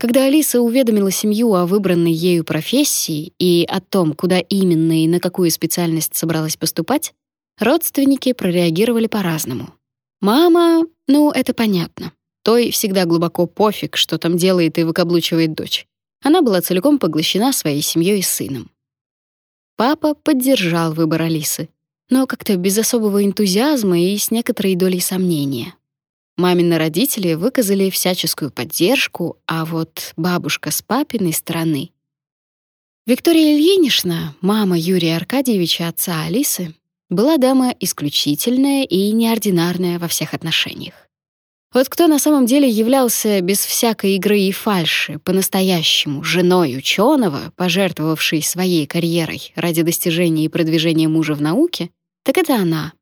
Когда Алиса уведомила семью о выбранной ею профессии и о том, куда именно и на какую специальность собралась поступать, родственники прореагировали по-разному. Мама, ну, это понятно. Той всегда глубоко пофиг, что там делает и выкаблучивает дочь. Она была целиком поглощена своей семьей и сыном. Папа поддержал выбор Алисы, но как-то без особого энтузиазма и с некоторой долей сомнения. Мамины родители выказали всяческую поддержку, а вот бабушка с папиной стороны... Виктория Ильинична, мама Юрия Аркадьевича, отца Алисы, была дама исключительная и неординарная во всех отношениях. Вот кто на самом деле являлся без всякой игры и фальши, по-настоящему женой ученого, пожертвовавшей своей карьерой ради достижения и продвижения мужа в науке, так это она,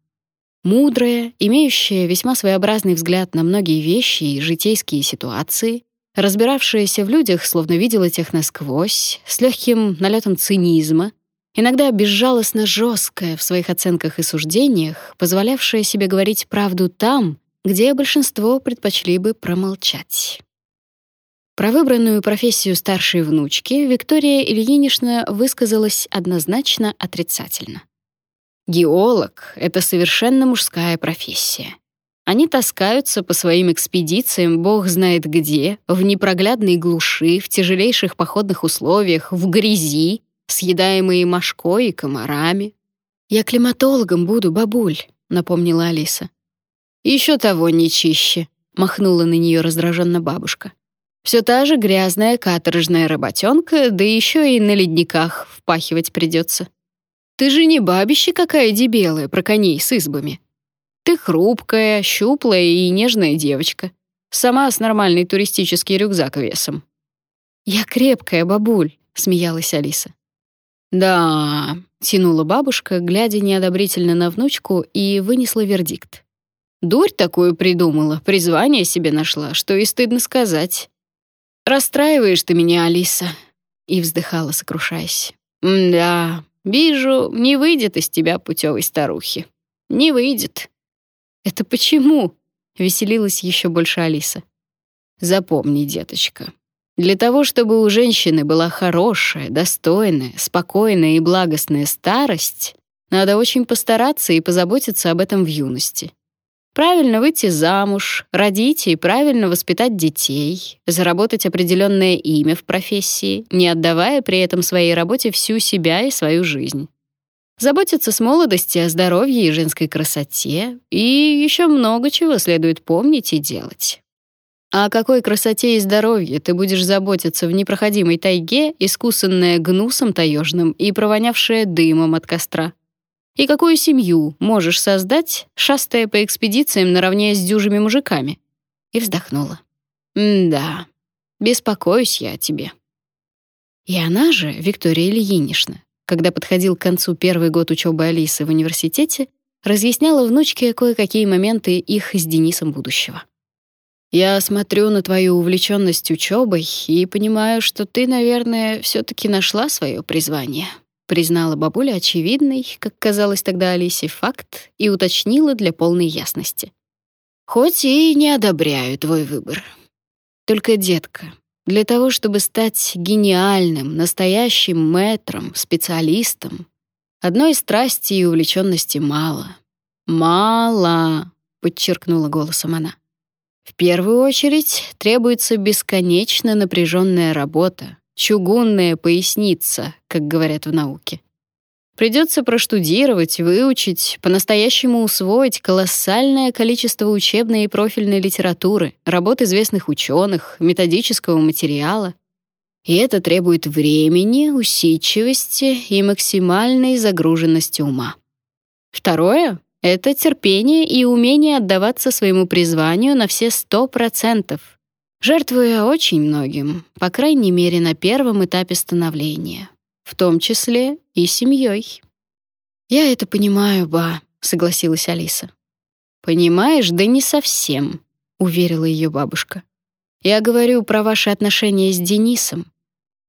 Мудрая, имеющая весьма своеобразный взгляд на многие вещи и житейские ситуации, разбиравшаяся в людях, словно видела тех насквозь, с легким налетом цинизма, иногда безжалостно жесткая в своих оценках и суждениях, позволявшая себе говорить правду там, где большинство предпочли бы промолчать. Про выбранную профессию старшей внучки Виктория Ильинична высказалась однозначно отрицательно. Геолог — это совершенно мужская профессия. Они таскаются по своим экспедициям бог знает где, в непроглядной глуши, в тяжелейших походных условиях, в грязи, съедаемые мошкой и комарами. «Я климатологом буду, бабуль», — напомнила Алиса. Еще того не чище», — махнула на нее раздраженно бабушка. Все та же грязная каторжная работенка, да еще и на ледниках впахивать придется. Ты же не бабище какая дебелая про коней с избами. Ты хрупкая, щуплая и нежная девочка. Сама с нормальный туристический рюкзак весом. Я крепкая, бабуль, смеялась Алиса. Да, тянула бабушка, глядя неодобрительно на внучку, и вынесла вердикт. Дурь такую придумала, призвание себе нашла, что и стыдно сказать. Расстраиваешь ты меня, Алиса, и вздыхала, сокрушаясь. Да, Вижу, не выйдет из тебя путевой старухи. Не выйдет. Это почему? Веселилась еще больше Алиса. Запомни, деточка, для того, чтобы у женщины была хорошая, достойная, спокойная и благостная старость, надо очень постараться и позаботиться об этом в юности. Правильно выйти замуж, родить и правильно воспитать детей, заработать определенное имя в профессии, не отдавая при этом своей работе всю себя и свою жизнь. Заботиться с молодости о здоровье и женской красоте, и еще много чего следует помнить и делать. А о какой красоте и здоровье ты будешь заботиться в непроходимой тайге, искусанная гнусом таежным и провонявшая дымом от костра? И какую семью можешь создать, шастая по экспедициям наравне с дюжими мужиками?» И вздохнула. «Да, беспокоюсь я о тебе». И она же, Виктория Ильинична, когда подходил к концу первый год учебы Алисы в университете, разъясняла внучке кое-какие моменты их с Денисом будущего. «Я смотрю на твою увлеченность учебой и понимаю, что ты, наверное, все таки нашла свое призвание», признала бабуля очевидный, как казалось тогда Алисе, факт и уточнила для полной ясности. Хоть и не одобряю твой выбор. Только, детка, для того, чтобы стать гениальным, настоящим мэтром, специалистом, одной страсти и увлеченности мало. Мало, подчеркнула голосом она. В первую очередь требуется бесконечно напряженная работа, чугунная поясница, как говорят в науке. Придется проштудировать, выучить, по-настоящему усвоить колоссальное количество учебной и профильной литературы, работ известных ученых, методического материала. И это требует времени, усидчивости и максимальной загруженности ума. Второе — это терпение и умение отдаваться своему призванию на все сто процентов — жертвуя очень многим, по крайней мере, на первом этапе становления, в том числе и семьей. «Я это понимаю, ба», — согласилась Алиса. «Понимаешь, да не совсем», — уверила ее бабушка. «Я говорю про ваши отношения с Денисом.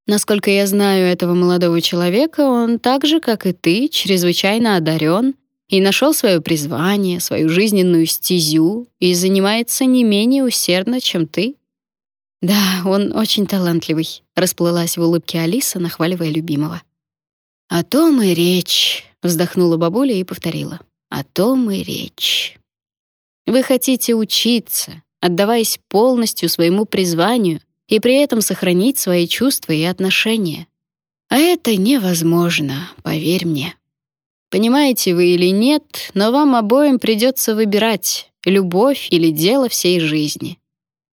Насколько я знаю этого молодого человека, он так же, как и ты, чрезвычайно одарен и нашел свое призвание, свою жизненную стезю и занимается не менее усердно, чем ты. Да, он очень талантливый, расплылась в улыбке Алиса, нахваливая любимого. О том и речь, вздохнула бабуля и повторила. О том и речь. Вы хотите учиться, отдаваясь полностью своему призванию и при этом сохранить свои чувства и отношения. А это невозможно, поверь мне. Понимаете вы или нет, но вам обоим придется выбирать любовь или дело всей жизни.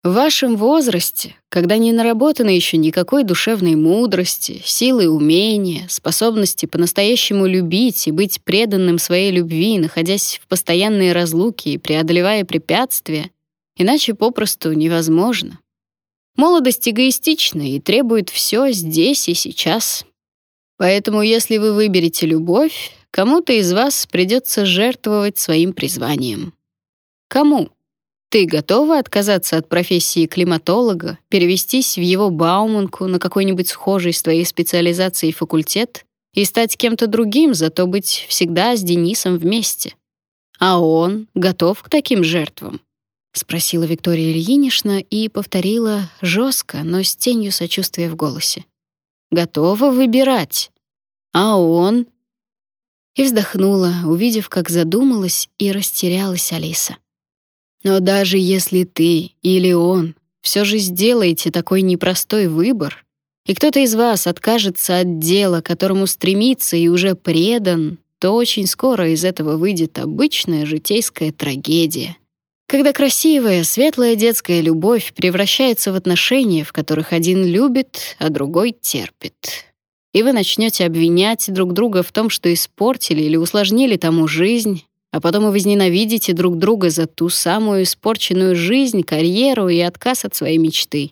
В вашем возрасте, когда не наработано еще никакой душевной мудрости, силы умения, способности по-настоящему любить и быть преданным своей любви, находясь в постоянной разлуке и преодолевая препятствия, иначе попросту невозможно. Молодость эгоистична и требует все здесь и сейчас. Поэтому если вы выберете любовь, кому-то из вас придется жертвовать своим призванием. Кому? Ты готова отказаться от профессии климатолога, перевестись в его Бауманку на какой-нибудь схожий с твоей специализацией факультет и стать кем-то другим, зато быть всегда с Денисом вместе? А он готов к таким жертвам? спросила Виктория Ильинична и повторила жестко, но с тенью сочувствия в голосе. Готова выбирать. А он и вздохнула, увидев, как задумалась и растерялась Алиса. Но даже если ты или он все же сделаете такой непростой выбор, и кто-то из вас откажется от дела, которому стремится и уже предан, то очень скоро из этого выйдет обычная житейская трагедия. Когда красивая, светлая детская любовь превращается в отношения, в которых один любит, а другой терпит. И вы начнете обвинять друг друга в том, что испортили или усложнили тому жизнь, а потом и возненавидите друг друга за ту самую испорченную жизнь, карьеру и отказ от своей мечты.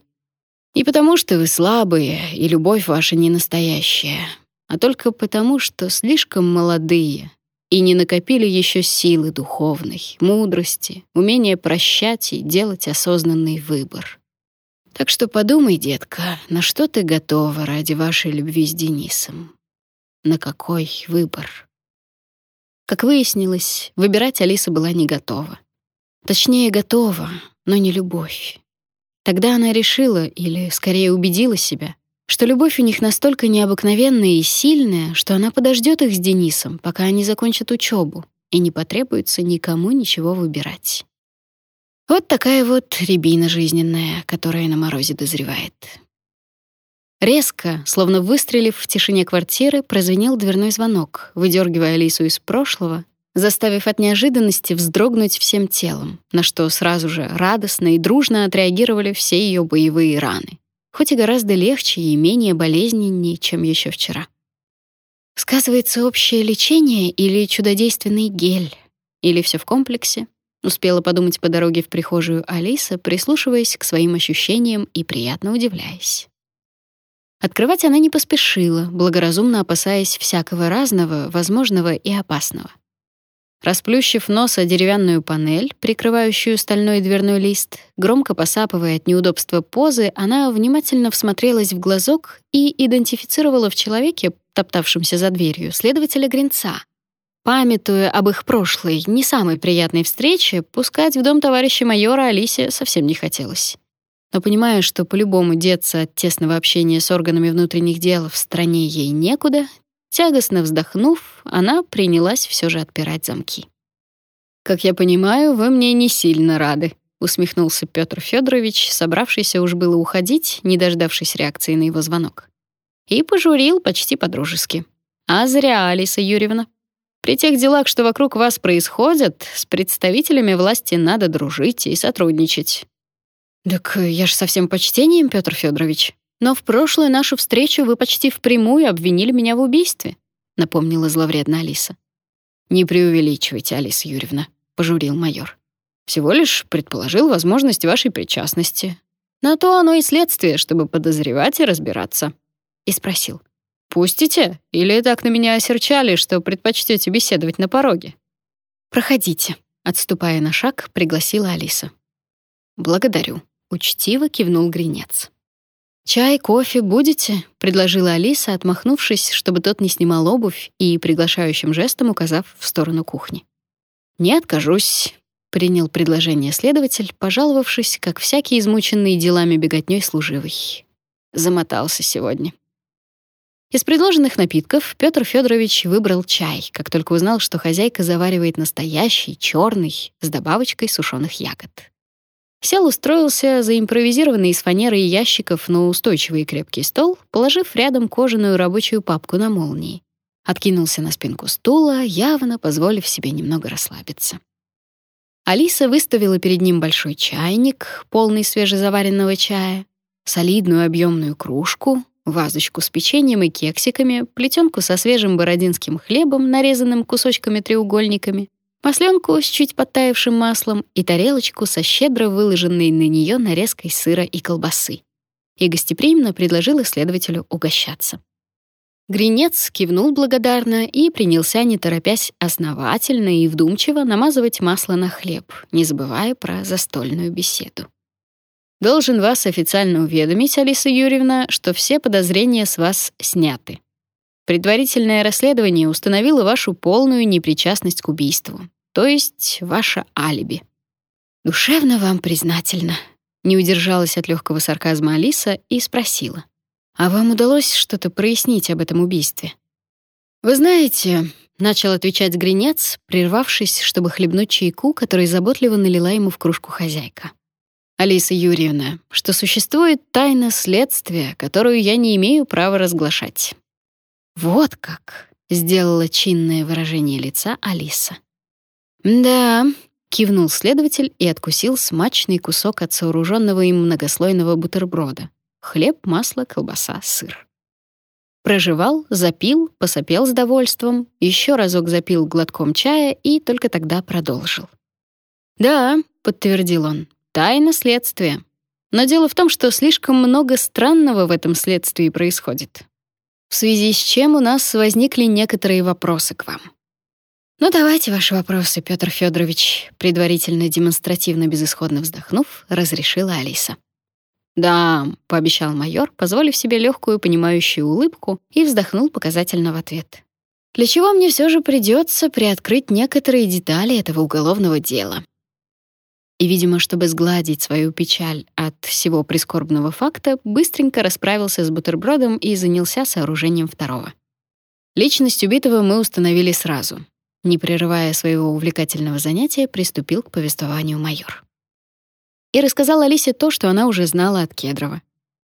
Не потому, что вы слабые и любовь ваша не настоящая, а только потому, что слишком молодые и не накопили еще силы духовной, мудрости, умения прощать и делать осознанный выбор. Так что подумай, детка, на что ты готова ради вашей любви с Денисом? На какой выбор? Как выяснилось, выбирать Алиса была не готова. Точнее, готова, но не любовь. Тогда она решила, или скорее убедила себя, что любовь у них настолько необыкновенная и сильная, что она подождет их с Денисом, пока они закончат учебу, и не потребуется никому ничего выбирать. Вот такая вот рябина жизненная, которая на морозе дозревает. Резко, словно выстрелив в тишине квартиры, прозвенел дверной звонок, выдергивая Алису из прошлого, заставив от неожиданности вздрогнуть всем телом, на что сразу же радостно и дружно отреагировали все ее боевые раны, хоть и гораздо легче и менее болезненнее, чем еще вчера. Сказывается общее лечение или чудодейственный гель, или все в комплексе? Успела подумать по дороге в прихожую Алиса, прислушиваясь к своим ощущениям и приятно удивляясь. Открывать она не поспешила, благоразумно опасаясь всякого разного, возможного и опасного. Расплющив нос о деревянную панель, прикрывающую стальной дверной лист, громко посапывая от неудобства позы, она внимательно всмотрелась в глазок и идентифицировала в человеке, топтавшемся за дверью, следователя Гринца. Памятуя об их прошлой, не самой приятной встрече, пускать в дом товарища майора Алисе совсем не хотелось но понимая, что по-любому деться от тесного общения с органами внутренних дел в стране ей некуда, тягостно вздохнув, она принялась все же отпирать замки. «Как я понимаю, вы мне не сильно рады», — усмехнулся Петр Федорович, собравшийся уж было уходить, не дождавшись реакции на его звонок. И пожурил почти по-дружески. «А зря, Алиса Юрьевна. При тех делах, что вокруг вас происходят, с представителями власти надо дружить и сотрудничать. Так я ж со всем почтением, Петр Федорович. Но в прошлую нашу встречу вы почти впрямую обвинили меня в убийстве, напомнила зловредно Алиса. Не преувеличивайте, Алиса Юрьевна, пожурил майор. Всего лишь предположил возможность вашей причастности. На то оно и следствие, чтобы подозревать и разбираться. И спросил: "Пустите или так на меня осерчали, что предпочтете беседовать на пороге?" "Проходите", отступая на шаг, пригласила Алиса. "Благодарю", Учтиво кивнул Гринец. «Чай, кофе будете?» — предложила Алиса, отмахнувшись, чтобы тот не снимал обувь и приглашающим жестом указав в сторону кухни. «Не откажусь. принял предложение следователь, пожаловавшись, как всякий измученный делами беготней служивый. Замотался сегодня. Из предложенных напитков Петр Федорович выбрал чай, как только узнал, что хозяйка заваривает настоящий черный с добавочкой сушеных ягод. Сел устроился за импровизированный из фанеры и ящиков, но устойчивый и крепкий стол, положив рядом кожаную рабочую папку на молнии. Откинулся на спинку стула, явно позволив себе немного расслабиться. Алиса выставила перед ним большой чайник, полный свежезаваренного чая, солидную объемную кружку, вазочку с печеньем и кексиками, плетенку со свежим бородинским хлебом, нарезанным кусочками-треугольниками, масленку с чуть подтаявшим маслом и тарелочку со щедро выложенной на нее нарезкой сыра и колбасы. И гостеприимно предложил исследователю угощаться. Гринец кивнул благодарно и принялся, не торопясь, основательно и вдумчиво намазывать масло на хлеб, не забывая про застольную беседу. «Должен вас официально уведомить, Алиса Юрьевна, что все подозрения с вас сняты. Предварительное расследование установило вашу полную непричастность к убийству, то есть ваше алиби. Душевно вам признательна. Не удержалась от легкого сарказма Алиса и спросила: "А вам удалось что-то прояснить об этом убийстве?" Вы знаете, начал отвечать Гринец, прервавшись, чтобы хлебнуть чайку, который заботливо налила ему в кружку хозяйка. Алиса Юрьевна, что существует тайна следствия, которую я не имею права разглашать. Вот как, сделала чинное выражение лица Алиса. Да, кивнул следователь и откусил смачный кусок от сооруженного им многослойного бутерброда. Хлеб, масло, колбаса, сыр. Прожевал, запил, посопел с довольством, еще разок запил глотком чая и только тогда продолжил. «Да», — подтвердил он, — «тайна следствия. Но дело в том, что слишком много странного в этом следствии происходит в связи с чем у нас возникли некоторые вопросы к вам. Ну давайте ваши вопросы, Петр Федорович, предварительно демонстративно безысходно вздохнув, разрешила Алиса. Да, пообещал майор, позволив себе легкую понимающую улыбку и вздохнул показательно в ответ. Для чего мне все же придется приоткрыть некоторые детали этого уголовного дела. И, видимо, чтобы сгладить свою печаль от всего прискорбного факта, быстренько расправился с бутербродом и занялся сооружением второго. Личность убитого мы установили сразу. Не прерывая своего увлекательного занятия, приступил к повествованию майор. И рассказал Алисе то, что она уже знала от Кедрова.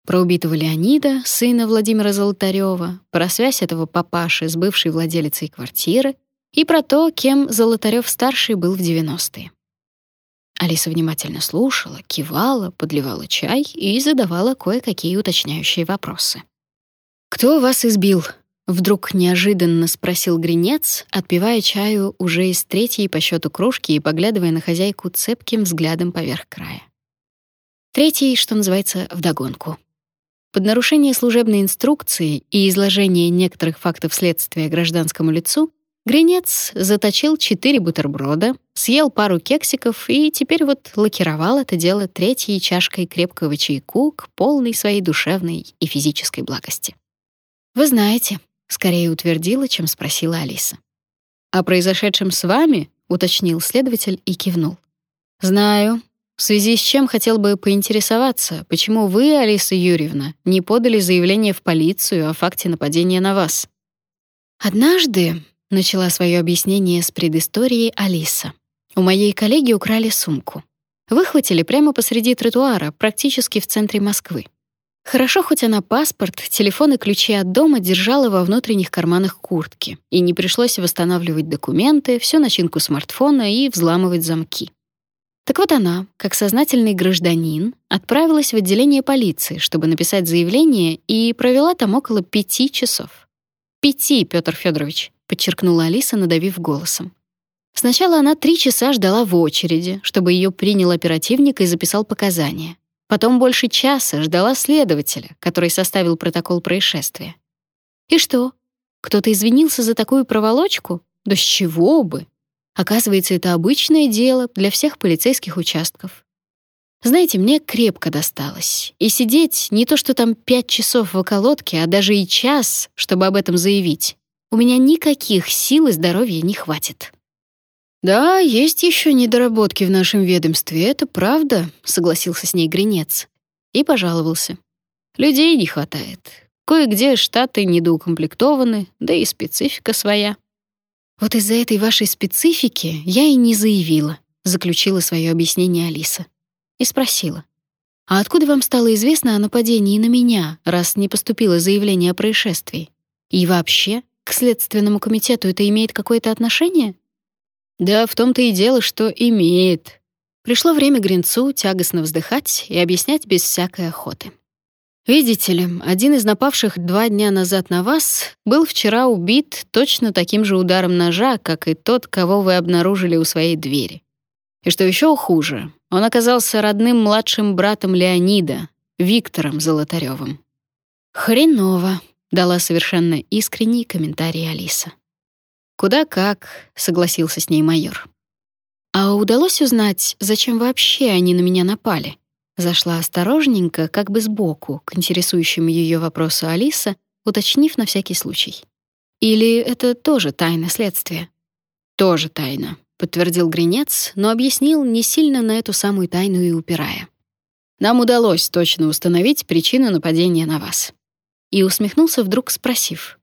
Про убитого Леонида, сына Владимира Золотарёва, про связь этого папаши с бывшей владелицей квартиры и про то, кем Золотарёв-старший был в 90-е. Алиса внимательно слушала, кивала, подливала чай и задавала кое-какие уточняющие вопросы. «Кто вас избил?» — вдруг неожиданно спросил Гринец, отпивая чаю уже из третьей по счету кружки и поглядывая на хозяйку цепким взглядом поверх края. Третий, что называется, вдогонку. Под нарушение служебной инструкции и изложение некоторых фактов следствия гражданскому лицу Гринец заточил четыре бутерброда, съел пару кексиков и теперь вот лакировал это дело третьей чашкой крепкого чайку к полной своей душевной и физической благости. «Вы знаете», — скорее утвердила, чем спросила Алиса. «О произошедшем с вами?» — уточнил следователь и кивнул. «Знаю. В связи с чем хотел бы поинтересоваться, почему вы, Алиса Юрьевна, не подали заявление в полицию о факте нападения на вас?» «Однажды», — начала свое объяснение с предысторией Алиса, у моей коллеги украли сумку. Выхватили прямо посреди тротуара, практически в центре Москвы. Хорошо, хоть она паспорт, телефон и ключи от дома держала во внутренних карманах куртки, и не пришлось восстанавливать документы, всю начинку смартфона и взламывать замки. Так вот она, как сознательный гражданин, отправилась в отделение полиции, чтобы написать заявление, и провела там около пяти часов. «Пяти, Петр Федорович», — подчеркнула Алиса, надавив голосом. Сначала она три часа ждала в очереди, чтобы ее принял оперативник и записал показания. Потом больше часа ждала следователя, который составил протокол происшествия. И что? Кто-то извинился за такую проволочку? Да с чего бы? Оказывается, это обычное дело для всех полицейских участков. Знаете, мне крепко досталось. И сидеть не то что там пять часов в околотке, а даже и час, чтобы об этом заявить. У меня никаких сил и здоровья не хватит. «Да, есть еще недоработки в нашем ведомстве, это правда», — согласился с ней Гринец. И пожаловался. «Людей не хватает. Кое-где штаты недоукомплектованы, да и специфика своя». «Вот из-за этой вашей специфики я и не заявила», — заключила свое объяснение Алиса. И спросила. «А откуда вам стало известно о нападении на меня, раз не поступило заявление о происшествии? И вообще, к Следственному комитету это имеет какое-то отношение?» Да, в том-то и дело, что имеет. Пришло время Гринцу тягостно вздыхать и объяснять без всякой охоты. Видите ли, один из напавших два дня назад на вас был вчера убит точно таким же ударом ножа, как и тот, кого вы обнаружили у своей двери. И что еще хуже, он оказался родным младшим братом Леонида, Виктором Золотаревым. Хреново, дала совершенно искренний комментарий Алиса. «Куда как», — согласился с ней майор. «А удалось узнать, зачем вообще они на меня напали?» Зашла осторожненько, как бы сбоку, к интересующему ее вопросу Алиса, уточнив на всякий случай. «Или это тоже тайна следствия?» «Тоже тайна», — подтвердил Гринец, но объяснил, не сильно на эту самую тайну и упирая. «Нам удалось точно установить причину нападения на вас». И усмехнулся вдруг, спросив.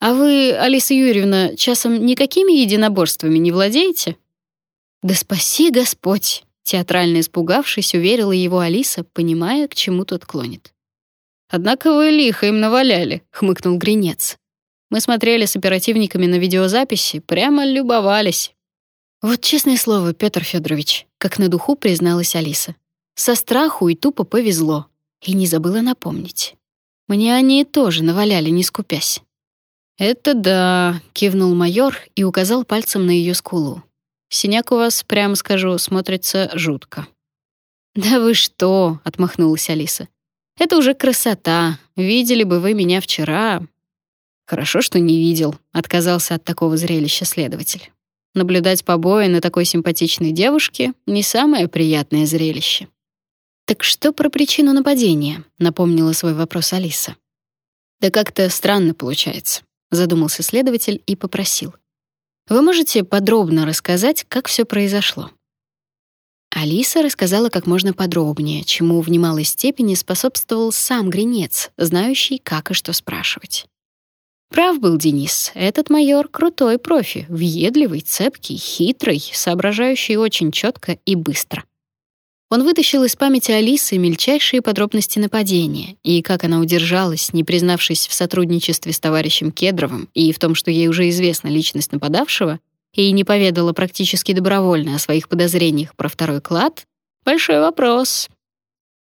А вы, Алиса Юрьевна, часом никакими единоборствами не владеете? Да спаси Господь, театрально испугавшись, уверила его Алиса, понимая, к чему тот клонит. Однако вы лихо им наваляли, хмыкнул Гринец. Мы смотрели с оперативниками на видеозаписи, прямо любовались. Вот честное слово, Петр Федорович, как на духу призналась Алиса. Со страху и тупо повезло. И не забыла напомнить. Мне они тоже наваляли, не скупясь. «Это да», — кивнул майор и указал пальцем на ее скулу. «Синяк у вас, прямо скажу, смотрится жутко». «Да вы что?» — отмахнулась Алиса. «Это уже красота. Видели бы вы меня вчера». «Хорошо, что не видел», — отказался от такого зрелища следователь. Наблюдать побои на такой симпатичной девушке — не самое приятное зрелище. «Так что про причину нападения?» — напомнила свой вопрос Алиса. «Да как-то странно получается задумался следователь и попросил: Вы можете подробно рассказать, как все произошло? Алиса рассказала как можно подробнее, чему в немалой степени способствовал сам Гринец, знающий, как и что спрашивать. Прав был Денис. Этот майор крутой профи, въедливый, цепкий, хитрый, соображающий очень четко и быстро. Он вытащил из памяти Алисы мельчайшие подробности нападения и как она удержалась, не признавшись в сотрудничестве с товарищем Кедровым и в том, что ей уже известна личность нападавшего, и не поведала практически добровольно о своих подозрениях про второй клад. Большой вопрос.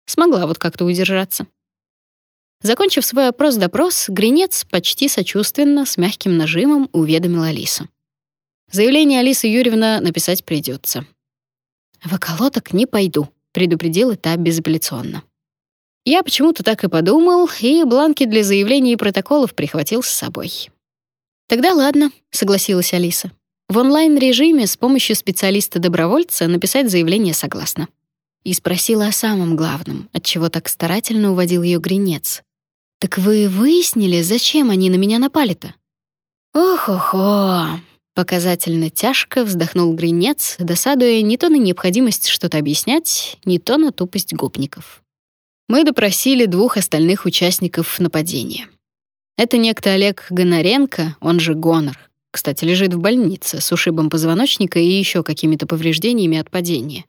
Смогла вот как-то удержаться. Закончив свой опрос-допрос, Гринец почти сочувственно, с мягким нажимом уведомил Алису. Заявление Алисы Юрьевна написать придется. В околоток не пойду, предупредила та безапелляционно. Я почему-то так и подумал, и бланки для заявлений и протоколов прихватил с собой. Тогда ладно, согласилась Алиса. В онлайн-режиме с помощью специалиста-добровольца написать заявление согласно. И спросила о самом главном, от чего так старательно уводил ее Гринец. Так вы выяснили, зачем они на меня напали-то? Ох-охо, Показательно тяжко вздохнул Гринец, досадуя не то на необходимость что-то объяснять, не то на тупость гопников. Мы допросили двух остальных участников нападения. Это некто Олег Гоноренко, он же Гонор. Кстати, лежит в больнице с ушибом позвоночника и еще какими-то повреждениями от падения.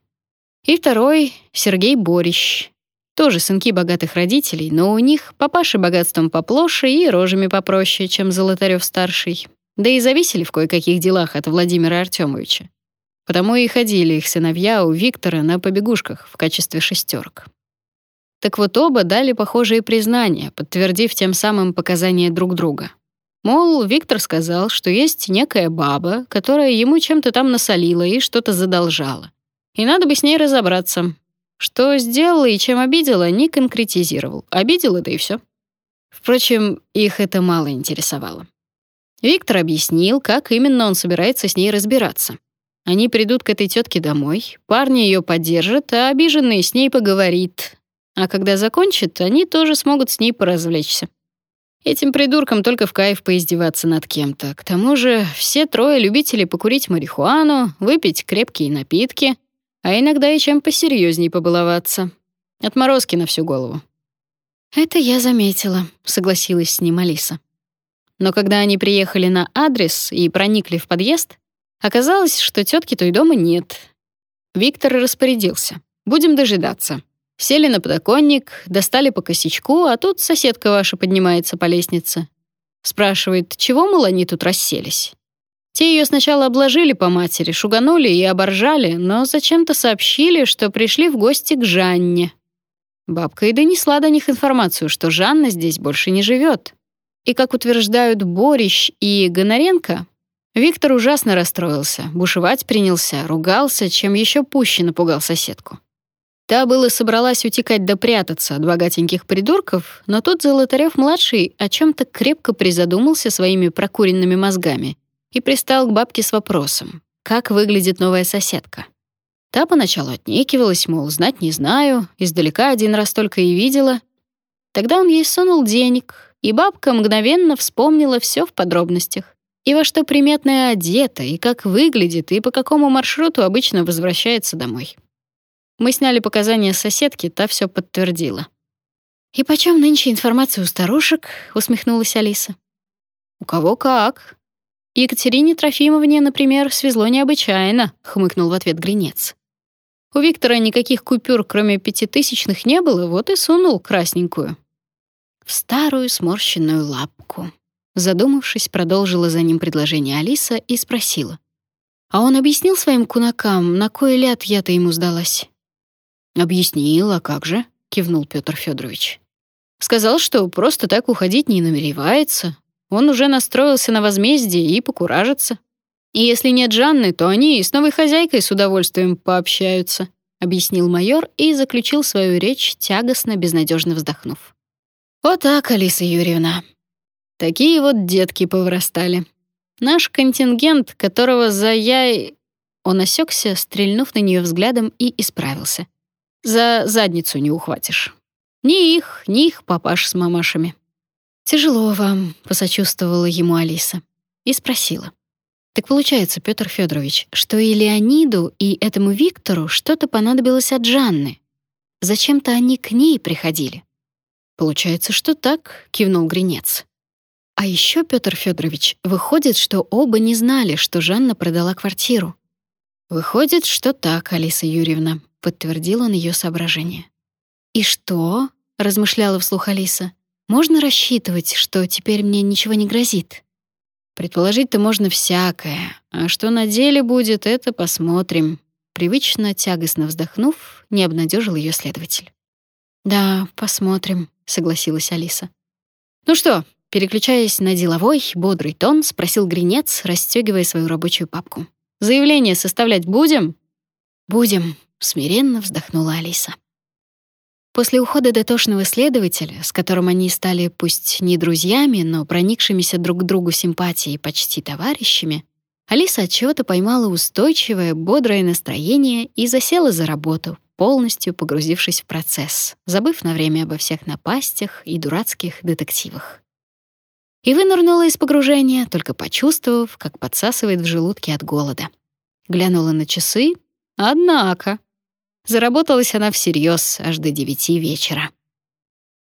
И второй — Сергей Борищ. Тоже сынки богатых родителей, но у них папаши богатством поплоше и рожами попроще, чем Золотарёв-старший. Да и зависели в кое-каких делах от Владимира Артемовича. Потому и ходили их сыновья у Виктора на побегушках в качестве шестерок. Так вот оба дали похожие признания, подтвердив тем самым показания друг друга. Мол, Виктор сказал, что есть некая баба, которая ему чем-то там насолила и что-то задолжала. И надо бы с ней разобраться. Что сделала и чем обидела, не конкретизировал. Обидела, да и все. Впрочем, их это мало интересовало. Виктор объяснил, как именно он собирается с ней разбираться. Они придут к этой тетке домой, парни ее поддержат, а обиженный с ней поговорит. А когда закончит, они тоже смогут с ней поразвлечься. Этим придуркам только в кайф поиздеваться над кем-то. К тому же все трое любители покурить марихуану, выпить крепкие напитки, а иногда и чем посерьезней побаловаться. Отморозки на всю голову. «Это я заметила», — согласилась с ним Алиса. Но когда они приехали на адрес и проникли в подъезд, оказалось, что тетки той дома нет. Виктор распорядился. «Будем дожидаться». Сели на подоконник, достали по косячку, а тут соседка ваша поднимается по лестнице. Спрашивает, чего, мол, они тут расселись. Те ее сначала обложили по матери, шуганули и оборжали, но зачем-то сообщили, что пришли в гости к Жанне. Бабка и донесла до них информацию, что Жанна здесь больше не живет. И, как утверждают Борищ и Гоноренко, Виктор ужасно расстроился, бушевать принялся, ругался, чем еще пуще напугал соседку. Та было собралась утекать да прятаться от богатеньких придурков, но тут Золотарев-младший о чем то крепко призадумался своими прокуренными мозгами и пристал к бабке с вопросом, как выглядит новая соседка. Та поначалу отнекивалась, мол, знать не знаю, издалека один раз только и видела. Тогда он ей сунул денег, и бабка мгновенно вспомнила все в подробностях. И во что приметная одета, и как выглядит, и по какому маршруту обычно возвращается домой. Мы сняли показания соседки, та все подтвердила. «И почем нынче информация у старушек?» — усмехнулась Алиса. «У кого как. Екатерине Трофимовне, например, свезло необычайно», — хмыкнул в ответ Гринец. «У Виктора никаких купюр, кроме пятитысячных, не было, вот и сунул красненькую». В старую сморщенную лапку. Задумавшись, продолжила за ним предложение Алиса и спросила. «А он объяснил своим кунакам, на кой ляд я-то ему сдалась?» «Объяснил, а как же?» — кивнул Петр Федорович. «Сказал, что просто так уходить не намеревается. Он уже настроился на возмездие и покуражится. И если нет Жанны, то они с новой хозяйкой с удовольствием пообщаются», — объяснил майор и заключил свою речь, тягостно, безнадежно вздохнув. «Вот так, Алиса Юрьевна. Такие вот детки повырастали. Наш контингент, которого за я...» Он осекся, стрельнув на нее взглядом, и исправился. За задницу не ухватишь. Ни их, ни их папаш с мамашами. «Тяжело вам», — посочувствовала ему Алиса. И спросила. «Так получается, Петр Федорович, что и Леониду, и этому Виктору что-то понадобилось от Жанны. Зачем-то они к ней приходили». «Получается, что так», — кивнул Гринец. А еще, Петр Федорович, выходит, что оба не знали, что Жанна продала квартиру. Выходит, что так, Алиса Юрьевна, подтвердил он ее соображение. И что? размышляла вслух Алиса. Можно рассчитывать, что теперь мне ничего не грозит? Предположить-то можно всякое, а что на деле будет, это посмотрим. Привычно тягостно вздохнув, не обнадежил ее следователь. Да, посмотрим, согласилась Алиса. Ну что, переключаясь на деловой, бодрый тон, спросил Гринец, расстегивая свою рабочую папку. Заявление составлять будем? Будем, смиренно вздохнула Алиса. После ухода дотошного следователя, с которым они стали пусть не друзьями, но проникшимися друг к другу симпатией почти товарищами, Алиса от чего-то поймала устойчивое, бодрое настроение и засела за работу, полностью погрузившись в процесс, забыв на время обо всех напастях и дурацких детективах. И вынырнула из погружения, только почувствовав, как подсасывает в желудке от голода. Глянула на часы. Однако, Заработалась она всерьез аж до девяти вечера.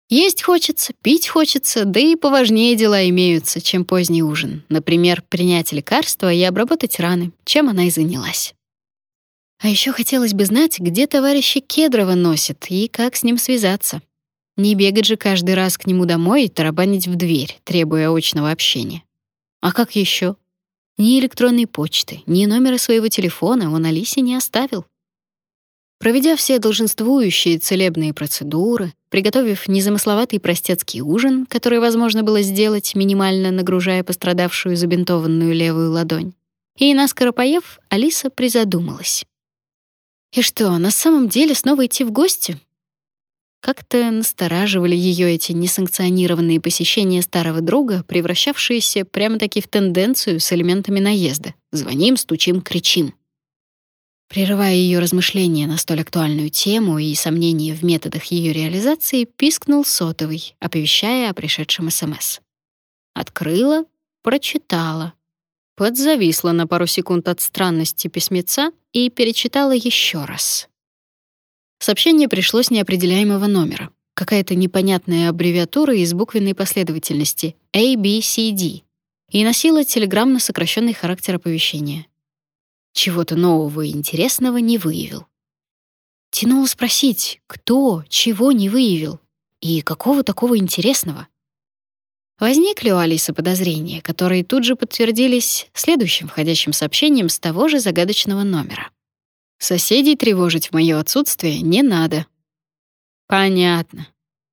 Есть хочется, пить хочется, да и поважнее дела имеются, чем поздний ужин. Например, принять лекарства и обработать раны, чем она и занялась. А еще хотелось бы знать, где товарища Кедрова носит и как с ним связаться. Не бегать же каждый раз к нему домой и тарабанить в дверь, требуя очного общения. А как еще? Ни электронной почты, ни номера своего телефона он Алисе не оставил. Проведя все долженствующие целебные процедуры, приготовив незамысловатый простецкий ужин, который возможно было сделать, минимально нагружая пострадавшую забинтованную левую ладонь, и наскоро поев, Алиса призадумалась. И что, на самом деле снова идти в гости? Как-то настораживали ее эти несанкционированные посещения старого друга, превращавшиеся прямо-таки в тенденцию с элементами наезда. Звоним, стучим, кричим. Прерывая ее размышления на столь актуальную тему и сомнения в методах ее реализации, пискнул сотовый, оповещая о пришедшем СМС. Открыла, прочитала. Подзависла на пару секунд от странности письмеца и перечитала еще раз. Сообщение пришло с неопределяемого номера. Какая-то непонятная аббревиатура из буквенной последовательности A, B, C, D и носила телеграммно сокращенный характер оповещения чего-то нового и интересного не выявил. Тянуло спросить, кто чего не выявил и какого такого интересного. Возникли у Алисы подозрения, которые тут же подтвердились следующим входящим сообщением с того же загадочного номера. Соседей тревожить в моё отсутствие не надо. Понятно.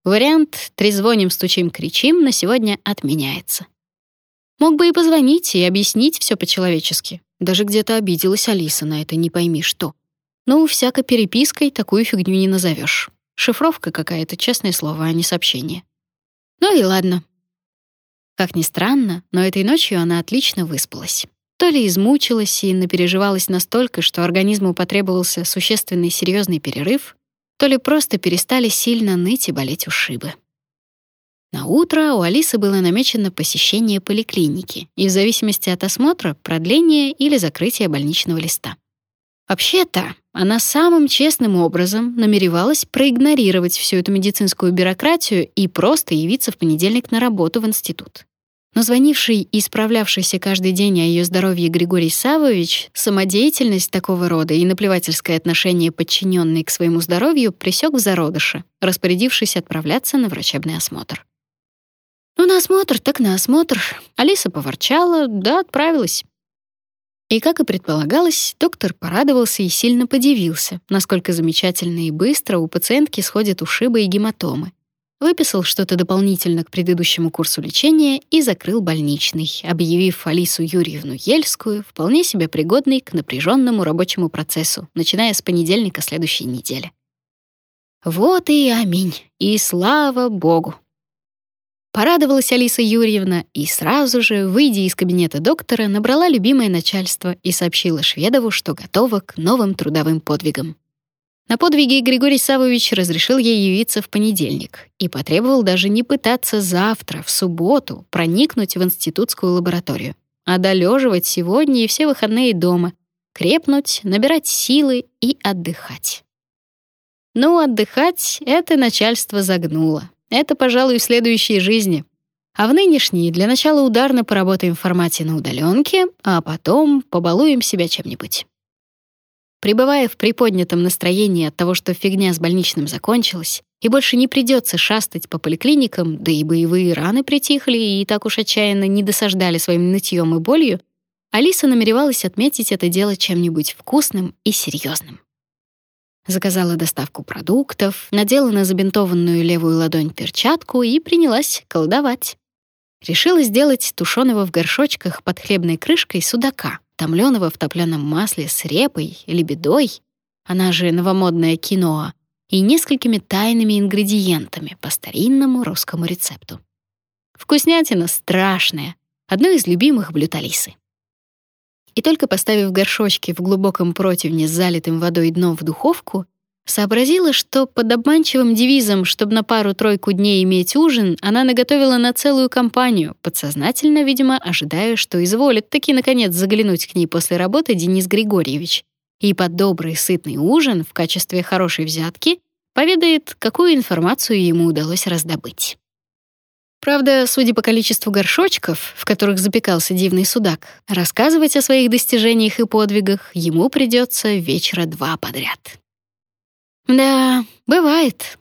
Вариант «трезвоним, стучим, кричим» на сегодня отменяется. Мог бы и позвонить и объяснить все по-человечески. Даже где-то обиделась Алиса на это не пойми что. Ну, всякой перепиской такую фигню не назовешь. Шифровка какая-то, честное слово, а не сообщение. Ну и ладно. Как ни странно, но этой ночью она отлично выспалась. То ли измучилась и напереживалась настолько, что организму потребовался существенный серьезный перерыв, то ли просто перестали сильно ныть и болеть ушибы. На утро у Алисы было намечено посещение поликлиники, и в зависимости от осмотра продление или закрытие больничного листа. Вообще-то, она самым честным образом намеревалась проигнорировать всю эту медицинскую бюрократию и просто явиться в понедельник на работу в институт. Но звонивший и справлявшийся каждый день о ее здоровье Григорий Савович самодеятельность такого рода и наплевательское отношение подчиненной к своему здоровью пресек в зародыше, распорядившись отправляться на врачебный осмотр. Ну, на осмотр, так на осмотр. Алиса поворчала, да отправилась. И, как и предполагалось, доктор порадовался и сильно подивился, насколько замечательно и быстро у пациентки сходят ушибы и гематомы. Выписал что-то дополнительно к предыдущему курсу лечения и закрыл больничный, объявив Алису Юрьевну Ельскую вполне себе пригодной к напряженному рабочему процессу, начиная с понедельника следующей недели. Вот и аминь, и слава богу. Порадовалась Алиса Юрьевна и сразу же, выйдя из кабинета доктора, набрала любимое начальство и сообщила Шведову, что готова к новым трудовым подвигам. На подвиги Григорий Савович разрешил ей явиться в понедельник и потребовал даже не пытаться завтра, в субботу, проникнуть в институтскую лабораторию, а долеживать сегодня и все выходные дома, крепнуть, набирать силы и отдыхать. Ну, отдыхать это начальство загнуло. Это, пожалуй, в следующей жизни. А в нынешней для начала ударно поработаем в формате на удаленке, а потом побалуем себя чем-нибудь. Пребывая в приподнятом настроении от того, что фигня с больничным закончилась, и больше не придется шастать по поликлиникам, да и боевые раны притихли и так уж отчаянно не досаждали своим нытьем и болью, Алиса намеревалась отметить это дело чем-нибудь вкусным и серьезным. Заказала доставку продуктов, надела на забинтованную левую ладонь перчатку и принялась колдовать. Решила сделать тушеного в горшочках под хлебной крышкой судака, томленого в топленом масле с репой, лебедой, она же новомодная киноа, и несколькими тайными ингредиентами по старинному русскому рецепту. Вкуснятина страшная, одно из любимых блюд Алисы. И только поставив горшочки в глубоком противне с залитым водой дном в духовку, сообразила, что под обманчивым девизом, чтобы на пару-тройку дней иметь ужин, она наготовила на целую компанию, подсознательно, видимо, ожидая, что изволит таки наконец заглянуть к ней после работы Денис Григорьевич и под добрый сытный ужин в качестве хорошей взятки поведает, какую информацию ему удалось раздобыть. Правда, судя по количеству горшочков, в которых запекался дивный судак, рассказывать о своих достижениях и подвигах ему придется вечера два подряд. Да, бывает.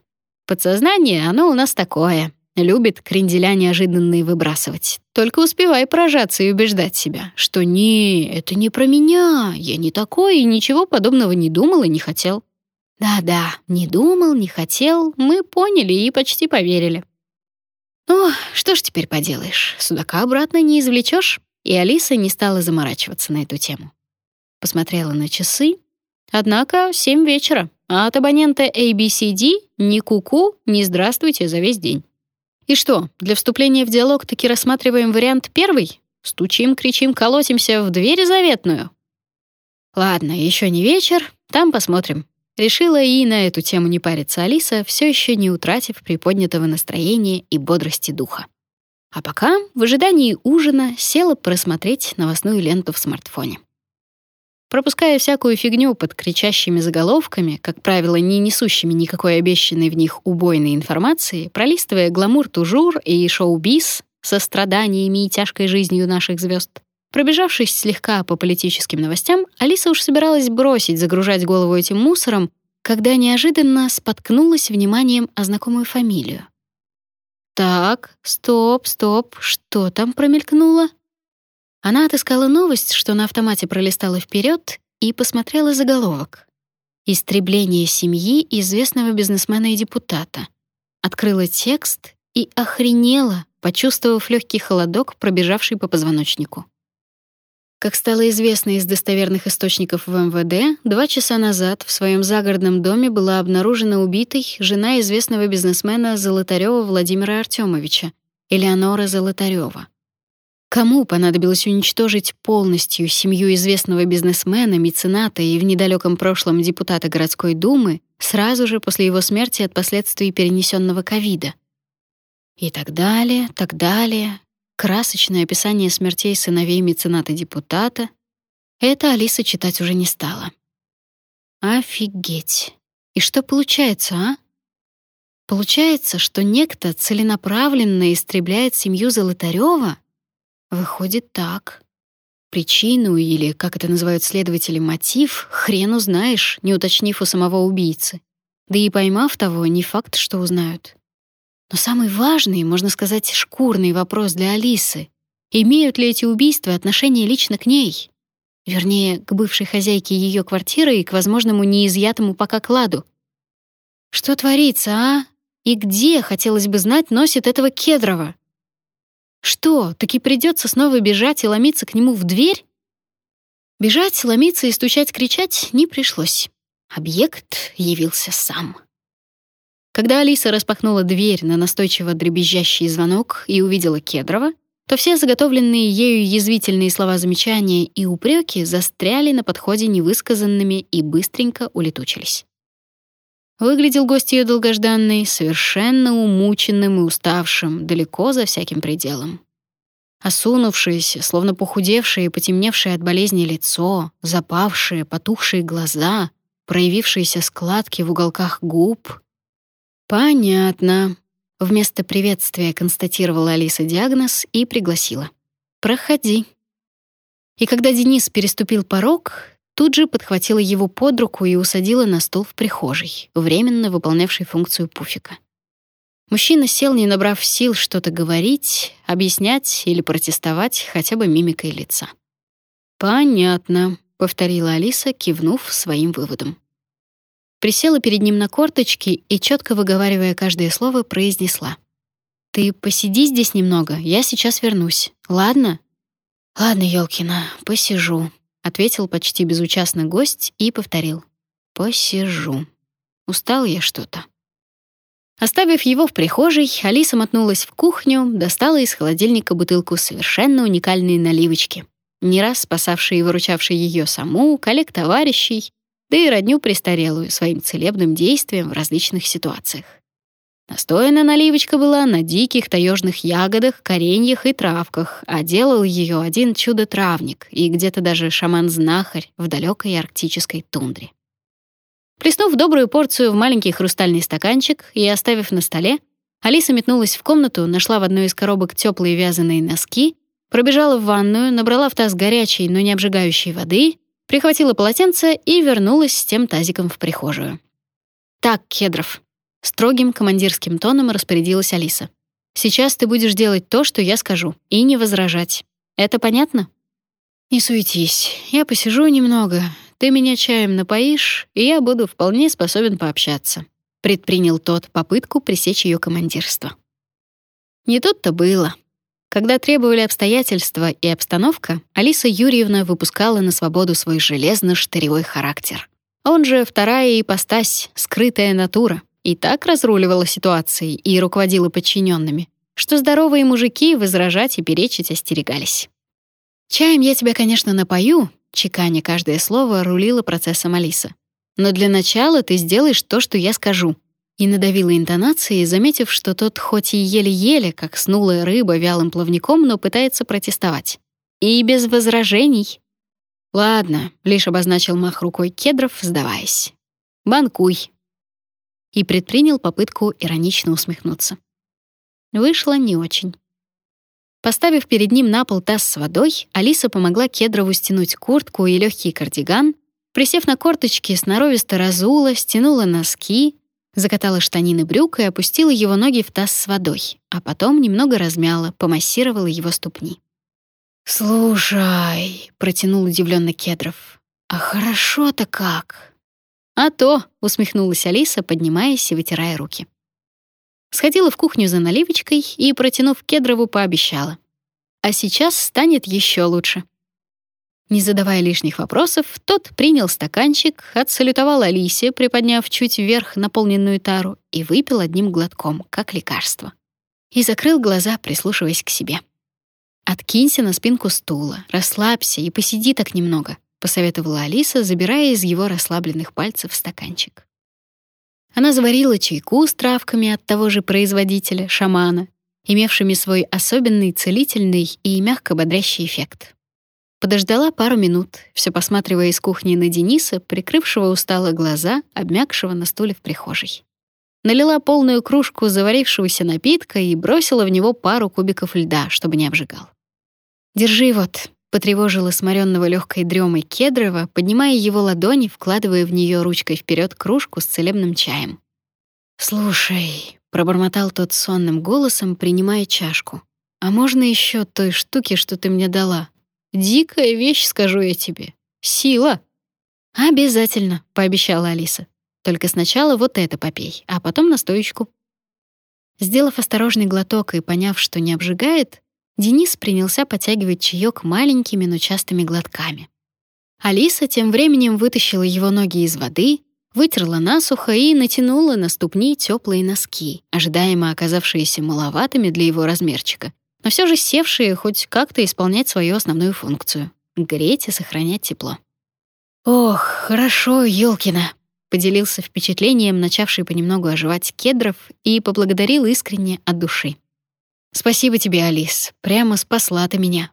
Подсознание, оно у нас такое. Любит кренделя неожиданные выбрасывать. Только успевай поражаться и убеждать себя, что не, это не про меня, я не такой и ничего подобного не думал и не хотел. Да-да, не думал, не хотел, мы поняли и почти поверили. Ну, что ж теперь поделаешь, судака обратно не извлечешь, и Алиса не стала заморачиваться на эту тему. Посмотрела на часы, однако семь вечера, а от абонента ABCD ни куку, -ку, ни здравствуйте за весь день. И что, для вступления в диалог таки рассматриваем вариант первый? Стучим, кричим, колотимся в дверь заветную? Ладно, еще не вечер, там посмотрим. Решила и на эту тему не париться Алиса, все еще не утратив приподнятого настроения и бодрости духа. А пока, в ожидании ужина, села просмотреть новостную ленту в смартфоне. Пропуская всякую фигню под кричащими заголовками, как правило, не несущими никакой обещанной в них убойной информации, пролистывая гламур-тужур и шоу-биз со страданиями и тяжкой жизнью наших звезд, пробежавшись слегка по политическим новостям, Алиса уж собиралась бросить загружать голову этим мусором, когда неожиданно споткнулась вниманием о знакомую фамилию. Так, стоп, стоп, что там промелькнуло? Она отыскала новость, что на автомате пролистала вперед и посмотрела заголовок. «Истребление семьи известного бизнесмена и депутата». Открыла текст и охренела, почувствовав легкий холодок, пробежавший по позвоночнику. Как стало известно из достоверных источников в МВД, два часа назад в своем загородном доме была обнаружена убитой жена известного бизнесмена Золотарёва Владимира Артемовича, Элеонора Золотарёва. Кому понадобилось уничтожить полностью семью известного бизнесмена, мецената и в недалеком прошлом депутата городской думы сразу же после его смерти от последствий перенесенного ковида? И так далее, так далее. Красочное описание смертей сыновей мецената-депутата. Это Алиса читать уже не стала. Офигеть. И что получается, а? Получается, что некто целенаправленно истребляет семью Золотарёва — Выходит так. Причину или, как это называют следователи, мотив хрен узнаешь, не уточнив у самого убийцы. Да и поймав того, не факт, что узнают. Но самый важный, можно сказать, шкурный вопрос для Алисы — имеют ли эти убийства отношение лично к ней? Вернее, к бывшей хозяйке ее квартиры и к возможному неизъятому пока кладу. Что творится, а? И где, хотелось бы знать, носит этого Кедрова? Что, таки придется снова бежать и ломиться к нему в дверь? Бежать, ломиться и стучать, кричать не пришлось. Объект явился сам. Когда Алиса распахнула дверь на настойчиво дребезжащий звонок и увидела Кедрова, то все заготовленные ею язвительные слова замечания и упреки застряли на подходе невысказанными и быстренько улетучились. Выглядел гость ее долгожданный, совершенно умученным и уставшим, далеко за всяким пределом. Осунувшееся, словно похудевшее и потемневшее от болезни лицо, запавшие, потухшие глаза, проявившиеся складки в уголках губ. «Понятно», — вместо приветствия констатировала Алиса диагноз и пригласила. «Проходи». И когда Денис переступил порог, тут же подхватила его под руку и усадила на стол в прихожей, временно выполнявший функцию пуфика. Мужчина сел, не набрав сил что-то говорить, объяснять или протестовать хотя бы мимикой лица. «Понятно», — повторила Алиса, кивнув своим выводом. Присела перед ним на корточки и, четко выговаривая каждое слово, произнесла. «Ты посиди здесь немного, я сейчас вернусь. Ладно?» «Ладно, Ёлкина, посижу», ответил почти безучастно гость и повторил: "Посижу. Устал я что-то". Оставив его в прихожей, Алиса мотнулась в кухню, достала из холодильника бутылку совершенно уникальной наливочки, не раз спасавшей и выручавшей ее саму, коллег-товарищей, да и родню престарелую своим целебным действием в различных ситуациях. Настояна наливочка была на диких таежных ягодах, кореньях и травках, а делал ее один чудо-травник и где-то даже шаман-знахарь в далекой арктической тундре. Плеснув добрую порцию в маленький хрустальный стаканчик и оставив на столе, Алиса метнулась в комнату, нашла в одной из коробок теплые вязаные носки, пробежала в ванную, набрала в таз горячей, но не обжигающей воды, прихватила полотенце и вернулась с тем тазиком в прихожую. «Так, Кедров, Строгим командирским тоном распорядилась Алиса. Сейчас ты будешь делать то, что я скажу, и не возражать. Это понятно? Не суетись. Я посижу немного. Ты меня чаем напоишь, и я буду вполне способен пообщаться. Предпринял тот попытку пресечь ее командирство. Не тут-то было. Когда требовали обстоятельства и обстановка, Алиса Юрьевна выпускала на свободу свой железно-штыревой характер. Он же вторая ипостась, скрытая натура и так разруливала ситуацией и руководила подчиненными, что здоровые мужики возражать и перечить остерегались. «Чаем я тебя, конечно, напою, чеканя каждое слово, рулила процессом Алиса. Но для начала ты сделаешь то, что я скажу. И надавила интонацией, заметив, что тот хоть и еле-еле, как снулая рыба вялым плавником, но пытается протестовать. И без возражений. Ладно, лишь обозначил мах рукой кедров, сдаваясь. Банкуй. И предпринял попытку иронично усмехнуться. Вышло не очень. Поставив перед ним на пол таз с водой, Алиса помогла Кедрову стянуть куртку и легкий кардиган, присев на корточки, сноровисто разула, стянула носки, закатала штанины брюк и опустила его ноги в таз с водой, а потом немного размяла, помассировала его ступни. «Слушай», — протянул удивленно Кедров, — «а хорошо-то как!» «А то!» — усмехнулась Алиса, поднимаясь и вытирая руки. Сходила в кухню за наливочкой и, протянув Кедрову, пообещала. «А сейчас станет еще лучше». Не задавая лишних вопросов, тот принял стаканчик, отсалютовал Алисе, приподняв чуть вверх наполненную тару, и выпил одним глотком, как лекарство. И закрыл глаза, прислушиваясь к себе. «Откинься на спинку стула, расслабься и посиди так немного», — посоветовала Алиса, забирая из его расслабленных пальцев стаканчик. Она заварила чайку с травками от того же производителя, шамана, имевшими свой особенный целительный и мягко бодрящий эффект. Подождала пару минут, все посматривая из кухни на Дениса, прикрывшего устало глаза, обмякшего на стуле в прихожей. Налила полную кружку заварившегося напитка и бросила в него пару кубиков льда, чтобы не обжигал. «Держи вот», — потревожила сморенного легкой дремой Кедрова, поднимая его ладони, вкладывая в нее ручкой вперед кружку с целебным чаем. «Слушай», — пробормотал тот сонным голосом, принимая чашку, «а можно еще той штуки, что ты мне дала?» Дикая вещь, скажу я тебе. Сила. Обязательно, пообещала Алиса. Только сначала вот это попей, а потом настоечку. Сделав осторожный глоток и поняв, что не обжигает, Денис принялся потягивать чаек маленькими, но частыми глотками. Алиса тем временем вытащила его ноги из воды, вытерла насухо и натянула на ступни теплые носки, ожидаемо оказавшиеся маловатыми для его размерчика, но все же севшие хоть как-то исполнять свою основную функцию — греть и сохранять тепло. «Ох, хорошо, Ёлкина!» — поделился впечатлением, начавший понемногу оживать кедров, и поблагодарил искренне от души. «Спасибо тебе, Алис, прямо спасла ты меня».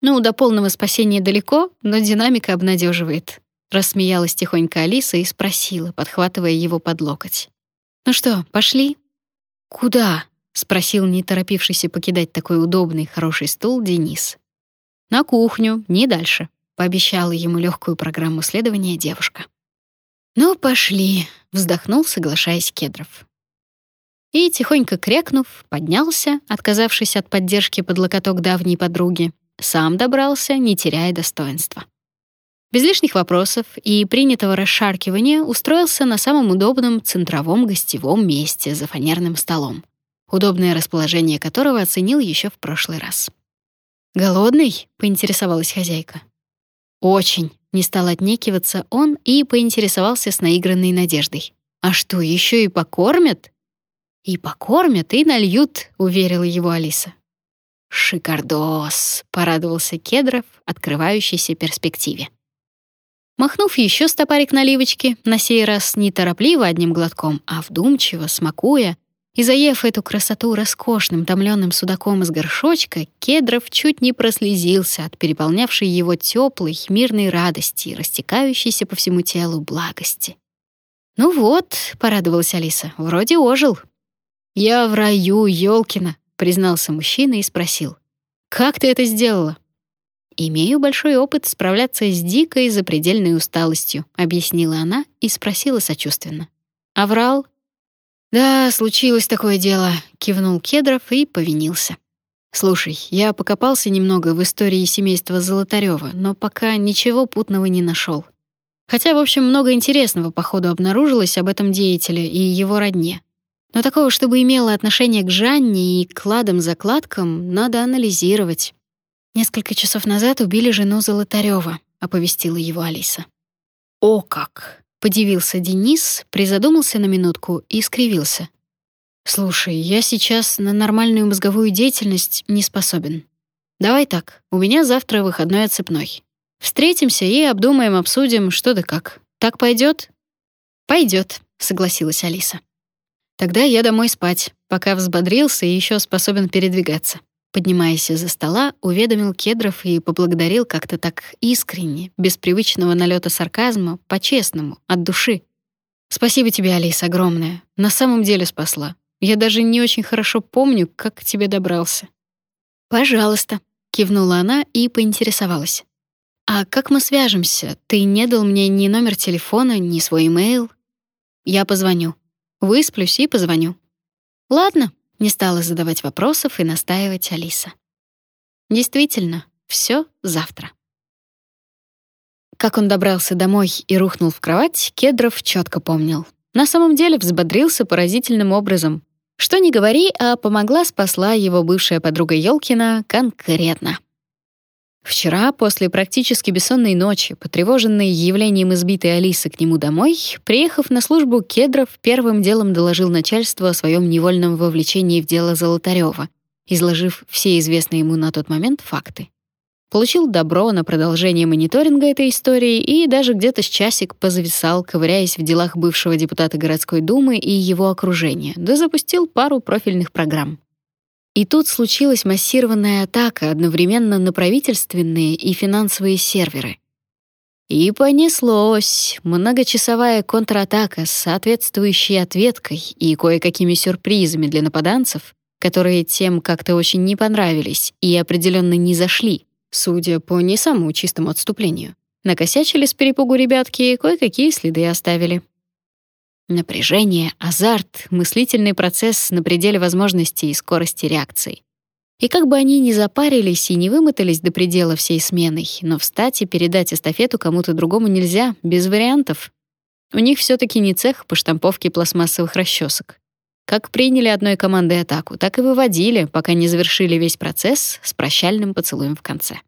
«Ну, до полного спасения далеко, но динамика обнадеживает», — рассмеялась тихонько Алиса и спросила, подхватывая его под локоть. «Ну что, пошли?» «Куда?» спросил не торопившийся покидать такой удобный, хороший стул Денис. На кухню, не дальше, пообещала ему легкую программу следования девушка. Ну, пошли, вздохнул, соглашаясь Кедров. И тихонько крякнув, поднялся, отказавшись от поддержки под локоток давней подруги, сам добрался, не теряя достоинства. Без лишних вопросов и принятого расшаркивания устроился на самом удобном центровом гостевом месте за фанерным столом удобное расположение которого оценил еще в прошлый раз. «Голодный?» — поинтересовалась хозяйка. «Очень», — не стал отнекиваться он и поинтересовался с наигранной надеждой. «А что, еще и покормят?» «И покормят, и нальют», — уверила его Алиса. «Шикардос», — порадовался Кедров, открывающейся перспективе. Махнув еще стопарик наливочки, на сей раз не торопливо одним глотком, а вдумчиво, смакуя, и заев эту красоту роскошным томленым судаком из горшочка, Кедров чуть не прослезился от переполнявшей его теплой, мирной радости и растекающейся по всему телу благости. «Ну вот», — порадовалась Алиса, — «вроде ожил». «Я в раю, Ёлкина», — признался мужчина и спросил. «Как ты это сделала?» «Имею большой опыт справляться с дикой запредельной усталостью», — объяснила она и спросила сочувственно. «Аврал, «Да, случилось такое дело», — кивнул Кедров и повинился. «Слушай, я покопался немного в истории семейства Золотарёва, но пока ничего путного не нашел. Хотя, в общем, много интересного по ходу обнаружилось об этом деятеле и его родне. Но такого, чтобы имело отношение к Жанне и к кладам-закладкам, надо анализировать. Несколько часов назад убили жену Золотарёва, оповестила его Алиса. О как! Подивился Денис, призадумался на минутку и скривился. Слушай, я сейчас на нормальную мозговую деятельность не способен. Давай так, у меня завтра выходной отцепной. Встретимся и обдумаем, обсудим, что да как. Так пойдет? Пойдет, согласилась Алиса. Тогда я домой спать, пока взбодрился и еще способен передвигаться. Поднимаясь из-за стола, уведомил Кедров и поблагодарил как-то так искренне, без привычного налета сарказма, по-честному, от души. Спасибо тебе, Алиса, огромное. На самом деле спасла. Я даже не очень хорошо помню, как к тебе добрался. Пожалуйста, кивнула она и поинтересовалась. А как мы свяжемся? Ты не дал мне ни номер телефона, ни свой имейл. Я позвоню. Высплюсь и позвоню. Ладно, не стала задавать вопросов и настаивать Алиса. Действительно, все завтра. Как он добрался домой и рухнул в кровать, Кедров четко помнил. На самом деле взбодрился поразительным образом. Что ни говори, а помогла спасла его бывшая подруга Ёлкина конкретно. Вчера, после практически бессонной ночи, потревоженный явлением избитой Алисы к нему домой, приехав на службу, Кедров первым делом доложил начальству о своем невольном вовлечении в дело Золотарёва, изложив все известные ему на тот момент факты. Получил добро на продолжение мониторинга этой истории и даже где-то с часик позависал, ковыряясь в делах бывшего депутата городской думы и его окружения, да запустил пару профильных программ. И тут случилась массированная атака одновременно на правительственные и финансовые серверы. И понеслось. Многочасовая контратака с соответствующей ответкой и кое-какими сюрпризами для нападанцев, которые тем как-то очень не понравились и определенно не зашли, судя по не самому чистому отступлению. Накосячили с перепугу ребятки и кое-какие следы оставили. Напряжение, азарт, мыслительный процесс на пределе возможностей и скорости реакции. И как бы они ни запарились и не вымотались до предела всей сменой, но встать и передать эстафету кому-то другому нельзя, без вариантов. У них все таки не цех по штамповке пластмассовых расчесок. Как приняли одной командой атаку, так и выводили, пока не завершили весь процесс с прощальным поцелуем в конце.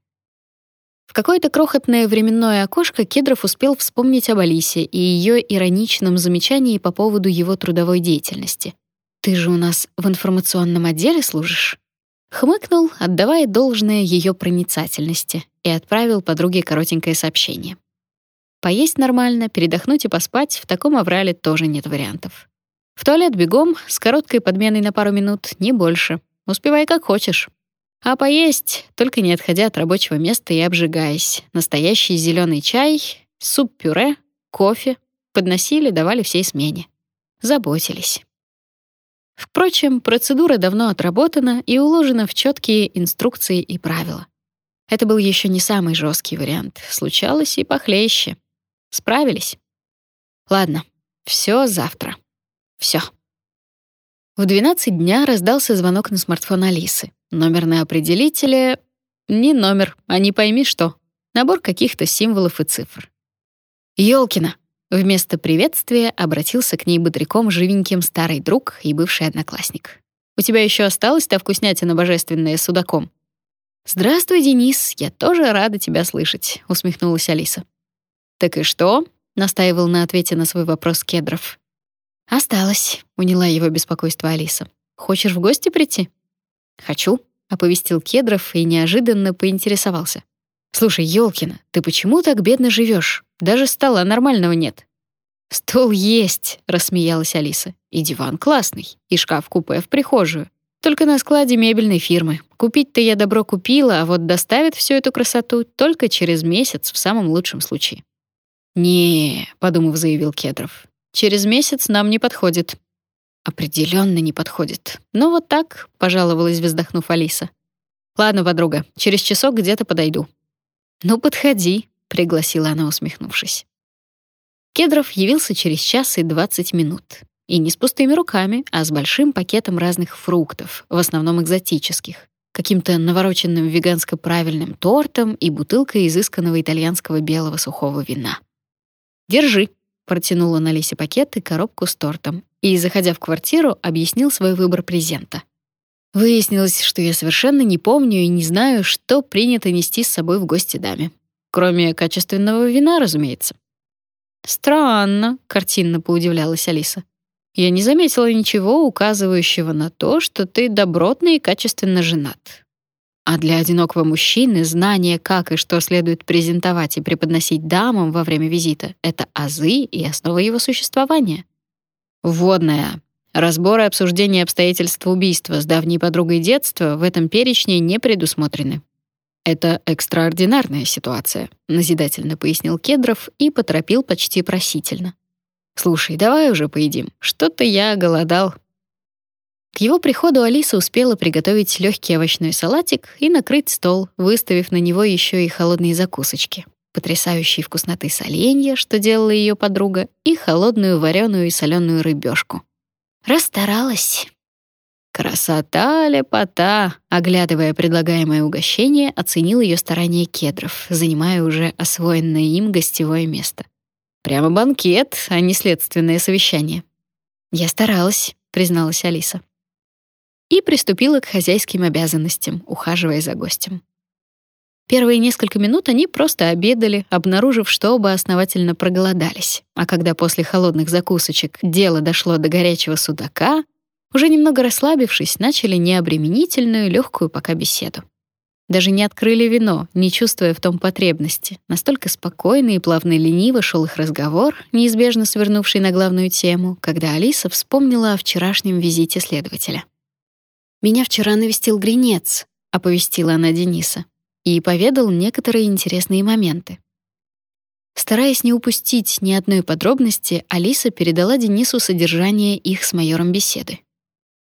В какое-то крохотное временное окошко Кедров успел вспомнить об Алисе и ее ироничном замечании по поводу его трудовой деятельности. «Ты же у нас в информационном отделе служишь?» Хмыкнул, отдавая должное ее проницательности, и отправил подруге коротенькое сообщение. Поесть нормально, передохнуть и поспать в таком аврале тоже нет вариантов. В туалет бегом, с короткой подменой на пару минут, не больше. Успевай как хочешь. А поесть, только не отходя от рабочего места и обжигаясь. Настоящий зеленый чай, суп-пюре, кофе подносили, давали всей смене. Заботились. Впрочем, процедура давно отработана и уложена в четкие инструкции и правила. Это был еще не самый жесткий вариант. Случалось и похлеще. Справились. Ладно, все завтра. Все. В 12 дня раздался звонок на смартфон Алисы. Номер на определителе — не номер, а не пойми что. Набор каких-то символов и цифр. «Ёлкина!» Вместо приветствия обратился к ней бодряком живеньким старый друг и бывший одноклассник. «У тебя еще осталась та вкуснятина божественная с судаком?» «Здравствуй, Денис, я тоже рада тебя слышать», — усмехнулась Алиса. «Так и что?» — настаивал на ответе на свой вопрос Кедров. «Осталось», — уняла его беспокойство Алиса. «Хочешь в гости прийти?» «Хочу», — оповестил Кедров и неожиданно поинтересовался. «Слушай, Ёлкина, ты почему так бедно живешь? Даже стола нормального нет». «Стол есть», — рассмеялась Алиса. «И диван классный, и шкаф-купе в прихожую. Только на складе мебельной фирмы. Купить-то я добро купила, а вот доставят всю эту красоту только через месяц в самом лучшем случае». «Не», — подумав, заявил Кедров. «Через месяц нам не подходит. Определенно не подходит. Но вот так, пожаловалась, вздохнув Алиса. Ладно, подруга, через часок где-то подойду. Ну подходи, пригласила она, усмехнувшись. Кедров явился через час и двадцать минут. И не с пустыми руками, а с большим пакетом разных фруктов, в основном экзотических, каким-то навороченным веганско-правильным тортом и бутылкой изысканного итальянского белого сухого вина. «Держи», — протянула на Лисе пакет и коробку с тортом, и, заходя в квартиру, объяснил свой выбор презента. Выяснилось, что я совершенно не помню и не знаю, что принято нести с собой в гости даме. Кроме качественного вина, разумеется. «Странно», — картинно поудивлялась Алиса. «Я не заметила ничего, указывающего на то, что ты добротно и качественно женат. А для одинокого мужчины знание, как и что следует презентовать и преподносить дамам во время визита — это азы и основа его существования. Вводная. Разбор и обсуждение обстоятельств убийства с давней подругой детства в этом перечне не предусмотрены. Это экстраординарная ситуация, назидательно пояснил Кедров и поторопил почти просительно. Слушай, давай уже поедим. Что-то я голодал. К его приходу Алиса успела приготовить легкий овощной салатик и накрыть стол, выставив на него еще и холодные закусочки. Потрясающей вкусноты соленья, что делала ее подруга, и холодную вареную и соленую рыбешку. Расстаралась. Красота, лепота, оглядывая предлагаемое угощение, оценил ее старания кедров, занимая уже освоенное им гостевое место. Прямо банкет, а не следственное совещание. Я старалась, призналась Алиса. И приступила к хозяйским обязанностям, ухаживая за гостем. Первые несколько минут они просто обедали, обнаружив, что оба основательно проголодались. А когда после холодных закусочек дело дошло до горячего судака, уже немного расслабившись, начали необременительную, легкую пока беседу. Даже не открыли вино, не чувствуя в том потребности. Настолько спокойно и плавно лениво шел их разговор, неизбежно свернувший на главную тему, когда Алиса вспомнила о вчерашнем визите следователя. «Меня вчера навестил Гринец», — оповестила она Дениса, и поведал некоторые интересные моменты. Стараясь не упустить ни одной подробности, Алиса передала Денису содержание их с майором беседы.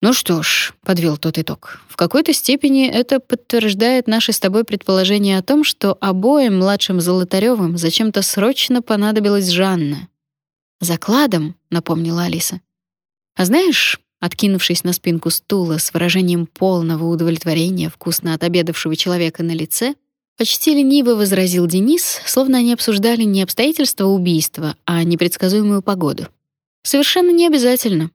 Ну что ж, подвел тот итог. В какой-то степени это подтверждает наши с тобой предположение о том, что обоим младшим Золотарёвым зачем-то срочно понадобилась Жанна. Закладом, напомнила Алиса. А знаешь, откинувшись на спинку стула с выражением полного удовлетворения вкусно отобедавшего человека на лице, почти лениво возразил Денис, словно они обсуждали не обстоятельства убийства, а непредсказуемую погоду. Совершенно не обязательно.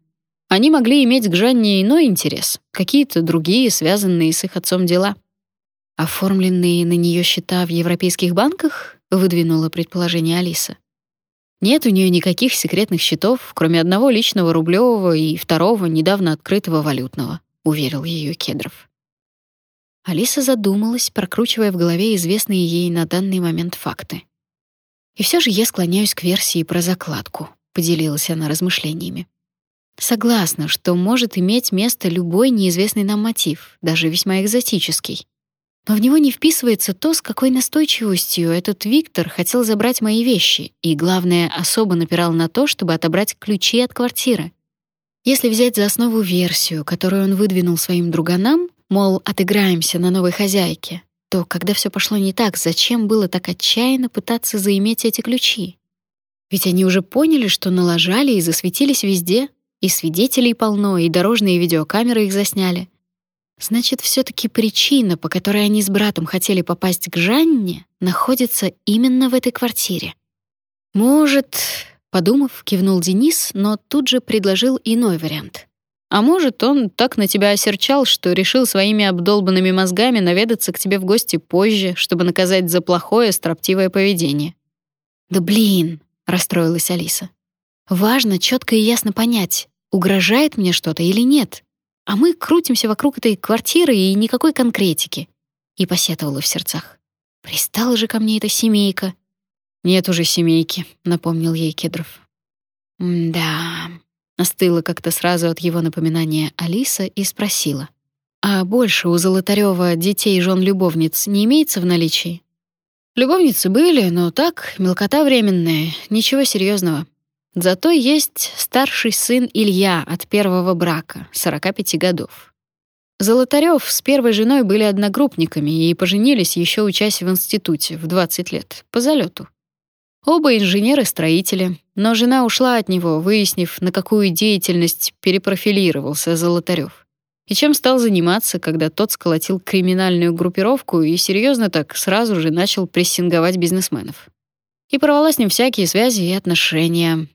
Они могли иметь к Жанне иной интерес, какие-то другие, связанные с их отцом дела. Оформленные на нее счета в европейских банках, выдвинула предположение Алиса. Нет у нее никаких секретных счетов, кроме одного личного рублевого и второго недавно открытого валютного, уверил ее Кедров. Алиса задумалась, прокручивая в голове известные ей на данный момент факты. И все же я склоняюсь к версии про закладку, поделилась она размышлениями. Согласна, что может иметь место любой неизвестный нам мотив, даже весьма экзотический. Но в него не вписывается то, с какой настойчивостью этот Виктор хотел забрать мои вещи, и, главное, особо напирал на то, чтобы отобрать ключи от квартиры. Если взять за основу версию, которую он выдвинул своим друганам, мол, отыграемся на новой хозяйке, то когда все пошло не так, зачем было так отчаянно пытаться заиметь эти ключи? Ведь они уже поняли, что налажали и засветились везде, и свидетелей полно, и дорожные видеокамеры их засняли. Значит, все таки причина, по которой они с братом хотели попасть к Жанне, находится именно в этой квартире. Может, подумав, кивнул Денис, но тут же предложил иной вариант. А может, он так на тебя осерчал, что решил своими обдолбанными мозгами наведаться к тебе в гости позже, чтобы наказать за плохое, строптивое поведение. Да блин, расстроилась Алиса. Важно четко и ясно понять, угрожает мне что-то или нет. А мы крутимся вокруг этой квартиры и никакой конкретики. И посетовала в сердцах. Пристала же ко мне эта семейка. Нет уже семейки, напомнил ей Кедров. да. Остыла как-то сразу от его напоминания Алиса и спросила: "А больше у Золотарёва детей и жен любовниц не имеется в наличии?" Любовницы были, но так, мелкота временная, ничего серьезного. Зато есть старший сын Илья от первого брака, 45 годов. Золотарёв с первой женой были одногруппниками и поженились еще учась в институте в 20 лет, по залету. Оба инженеры-строители, но жена ушла от него, выяснив, на какую деятельность перепрофилировался Золотарёв. И чем стал заниматься, когда тот сколотил криминальную группировку и серьезно так сразу же начал прессинговать бизнесменов. И порвала с ним всякие связи и отношения,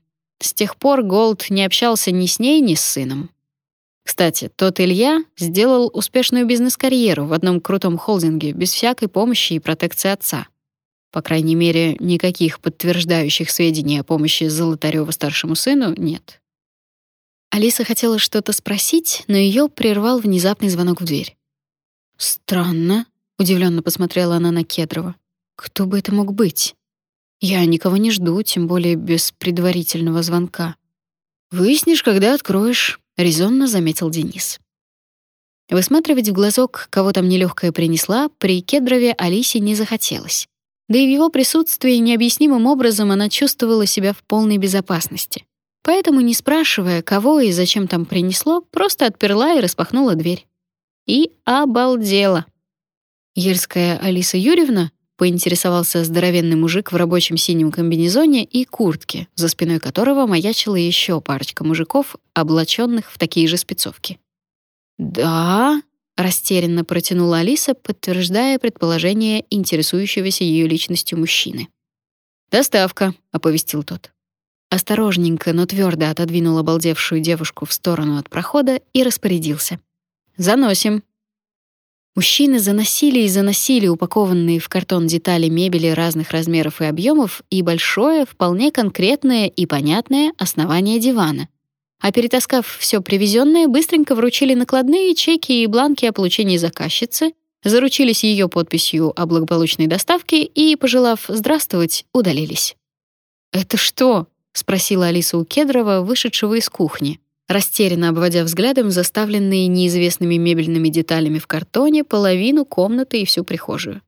с тех пор Голд не общался ни с ней, ни с сыном. Кстати, тот Илья сделал успешную бизнес-карьеру в одном крутом холдинге без всякой помощи и протекции отца. По крайней мере, никаких подтверждающих сведений о помощи Золотарёва старшему сыну нет. Алиса хотела что-то спросить, но ее прервал внезапный звонок в дверь. Странно, удивленно посмотрела она на Кедрова. Кто бы это мог быть? Я никого не жду, тем более без предварительного звонка. Выяснишь, когда откроешь, резонно заметил Денис. Высматривать в глазок, кого там нелегкая принесла, при Кедрове Алисе не захотелось. Да и в его присутствии необъяснимым образом она чувствовала себя в полной безопасности. Поэтому, не спрашивая, кого и зачем там принесло, просто отперла и распахнула дверь. И обалдела. Ельская Алиса Юрьевна поинтересовался здоровенный мужик в рабочем синем комбинезоне и куртке, за спиной которого маячила еще парочка мужиков, облаченных в такие же спецовки. «Да?» — растерянно протянула Алиса, подтверждая предположение интересующегося ее личностью мужчины. «Доставка», — оповестил тот. Осторожненько, но твердо отодвинул обалдевшую девушку в сторону от прохода и распорядился. «Заносим». Мужчины заносили и заносили упакованные в картон детали мебели разных размеров и объемов и большое, вполне конкретное и понятное основание дивана. А перетаскав все привезенное, быстренько вручили накладные чеки и бланки о получении заказчицы, заручились ее подписью о благополучной доставке и, пожелав «здравствовать», удалились. «Это что?» — спросила Алиса у Кедрова, вышедшего из кухни растерянно обводя взглядом заставленные неизвестными мебельными деталями в картоне половину комнаты и всю прихожую.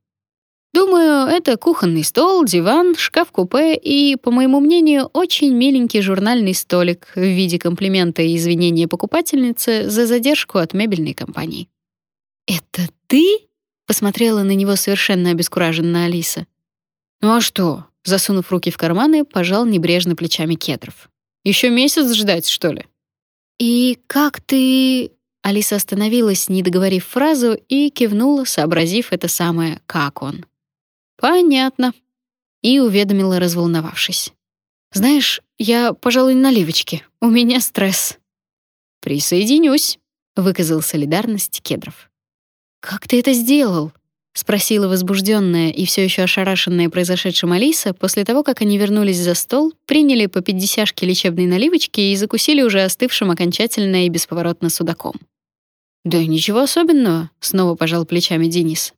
Думаю, это кухонный стол, диван, шкаф-купе и, по моему мнению, очень миленький журнальный столик в виде комплимента и извинения покупательницы за задержку от мебельной компании. «Это ты?» — посмотрела на него совершенно обескураженная Алиса. «Ну а что?» — засунув руки в карманы, пожал небрежно плечами кедров. Еще месяц ждать, что ли?» «И как ты...» Алиса остановилась, не договорив фразу, и кивнула, сообразив это самое «как он». «Понятно», и уведомила, разволновавшись. «Знаешь, я, пожалуй, наливочки. У меня стресс». «Присоединюсь», — выказал солидарность Кедров. «Как ты это сделал?» Спросила возбужденная и все еще ошарашенная произошедшим Алиса после того, как они вернулись за стол, приняли по пятидесяшке лечебной наливочки и закусили уже остывшим окончательно и бесповоротно судаком. Да ничего особенного, снова пожал плечами Денис.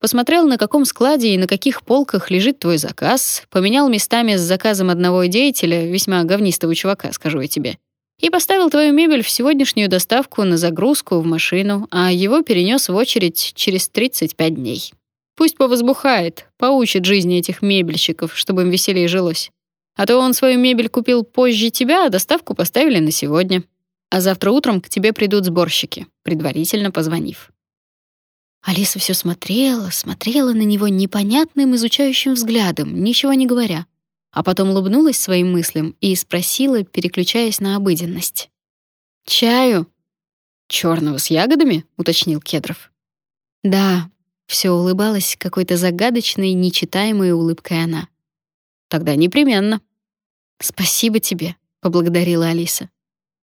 Посмотрел, на каком складе и на каких полках лежит твой заказ, поменял местами с заказом одного деятеля, весьма говнистого чувака, скажу я тебе. И поставил твою мебель в сегодняшнюю доставку на загрузку в машину, а его перенес в очередь через 35 дней. Пусть повозбухает, поучит жизни этих мебельщиков, чтобы им веселее жилось. А то он свою мебель купил позже тебя, а доставку поставили на сегодня. А завтра утром к тебе придут сборщики, предварительно позвонив. Алиса все смотрела, смотрела на него непонятным изучающим взглядом, ничего не говоря а потом улыбнулась своим мыслям и спросила, переключаясь на обыденность. «Чаю?» «Чёрного с ягодами?» — уточнил Кедров. «Да», — все улыбалась какой-то загадочной, нечитаемой улыбкой она. «Тогда непременно». «Спасибо тебе», — поблагодарила Алиса.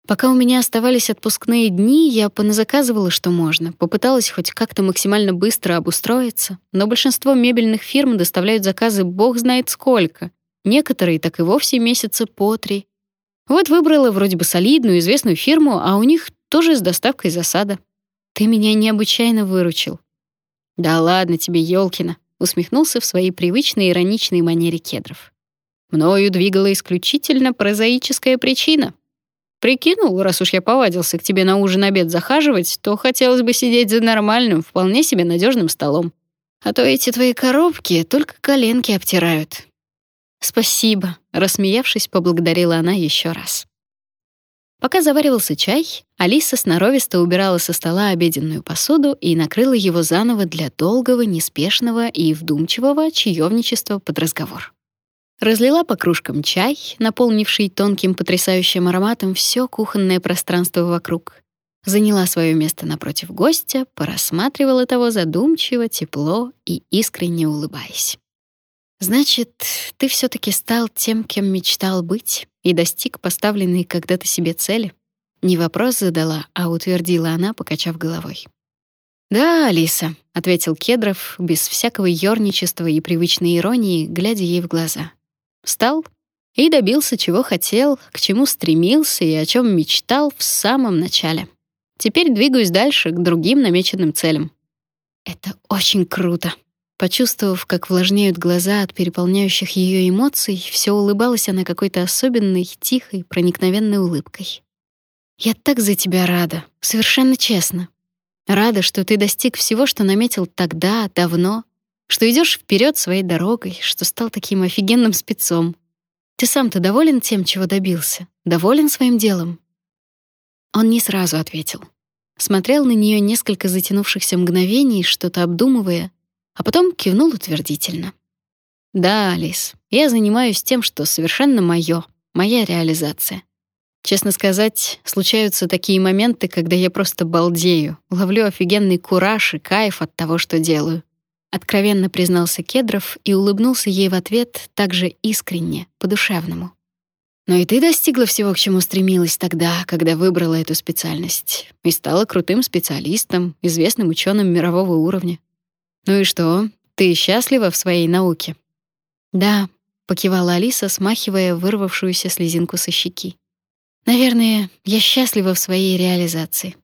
Пока у меня оставались отпускные дни, я поназаказывала, что можно, попыталась хоть как-то максимально быстро обустроиться, но большинство мебельных фирм доставляют заказы бог знает сколько, Некоторые так и вовсе месяца по три. Вот выбрала вроде бы солидную, известную фирму, а у них тоже с доставкой засада. Ты меня необычайно выручил. Да ладно тебе, Ёлкина, усмехнулся в своей привычной ироничной манере Кедров. Мною двигала исключительно прозаическая причина. Прикинул, раз уж я повадился к тебе на ужин-обед захаживать, то хотелось бы сидеть за нормальным, вполне себе надежным столом. А то эти твои коробки только коленки обтирают. «Спасибо», — рассмеявшись, поблагодарила она еще раз. Пока заваривался чай, Алиса сноровисто убирала со стола обеденную посуду и накрыла его заново для долгого, неспешного и вдумчивого чаевничества под разговор. Разлила по кружкам чай, наполнивший тонким потрясающим ароматом все кухонное пространство вокруг. Заняла свое место напротив гостя, порассматривала того задумчиво, тепло и искренне улыбаясь. Значит, ты все таки стал тем, кем мечтал быть, и достиг поставленной когда-то себе цели? Не вопрос задала, а утвердила она, покачав головой. Да, Алиса, ответил Кедров без всякого ёрничества и привычной иронии, глядя ей в глаза. Стал и добился чего хотел, к чему стремился и о чем мечтал в самом начале. Теперь двигаюсь дальше к другим намеченным целям. Это очень круто. Почувствовав, как влажнеют глаза от переполняющих ее эмоций, все улыбалась она какой-то особенной, тихой, проникновенной улыбкой. Я так за тебя рада, совершенно честно. Рада, что ты достиг всего, что наметил тогда, давно, что идешь вперед своей дорогой, что стал таким офигенным спецом. Ты сам-то доволен тем, чего добился? Доволен своим делом? Он не сразу ответил. Смотрел на нее несколько затянувшихся мгновений, что-то обдумывая, а потом кивнул утвердительно. Да, Алис, я занимаюсь тем, что совершенно моё, моя реализация. Честно сказать, случаются такие моменты, когда я просто балдею, ловлю офигенный кураж и кайф от того, что делаю. Откровенно признался Кедров и улыбнулся ей в ответ также искренне, по-душевному. Но и ты достигла всего, к чему стремилась тогда, когда выбрала эту специальность, и стала крутым специалистом, известным ученым мирового уровня. Ну и что? Ты счастлива в своей науке? Да, покивала Алиса, смахивая вырвавшуюся слезинку со щеки. Наверное, я счастлива в своей реализации.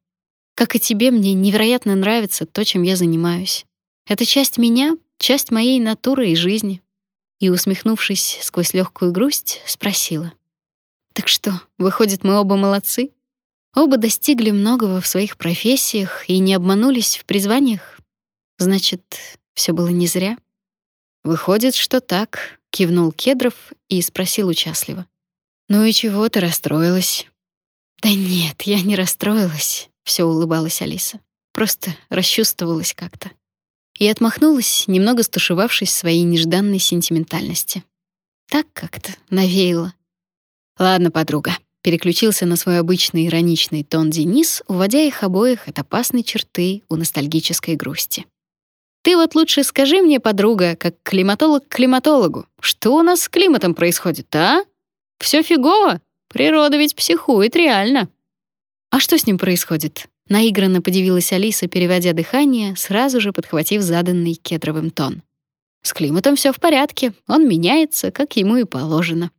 Как и тебе, мне невероятно нравится то, чем я занимаюсь. Это часть меня, часть моей натуры и жизни. И усмехнувшись сквозь легкую грусть, спросила: так что, выходит, мы оба молодцы? Оба достигли многого в своих профессиях и не обманулись в призваниях? Значит, все было не зря? Выходит, что так, кивнул Кедров и спросил участливо. Ну и чего ты расстроилась? Да нет, я не расстроилась, все улыбалась Алиса. Просто расчувствовалась как-то. И отмахнулась, немного стушевавшись своей нежданной сентиментальности. Так как-то навеяло. Ладно, подруга. Переключился на свой обычный ироничный тон Денис, уводя их обоих от опасной черты у ностальгической грусти. Ты вот лучше скажи мне, подруга, как климатолог климатологу, что у нас с климатом происходит, а? Все фигово? Природа ведь психует реально. А что с ним происходит? Наигранно подивилась Алиса, переводя дыхание, сразу же подхватив заданный кедровым тон. С климатом все в порядке, он меняется, как ему и положено.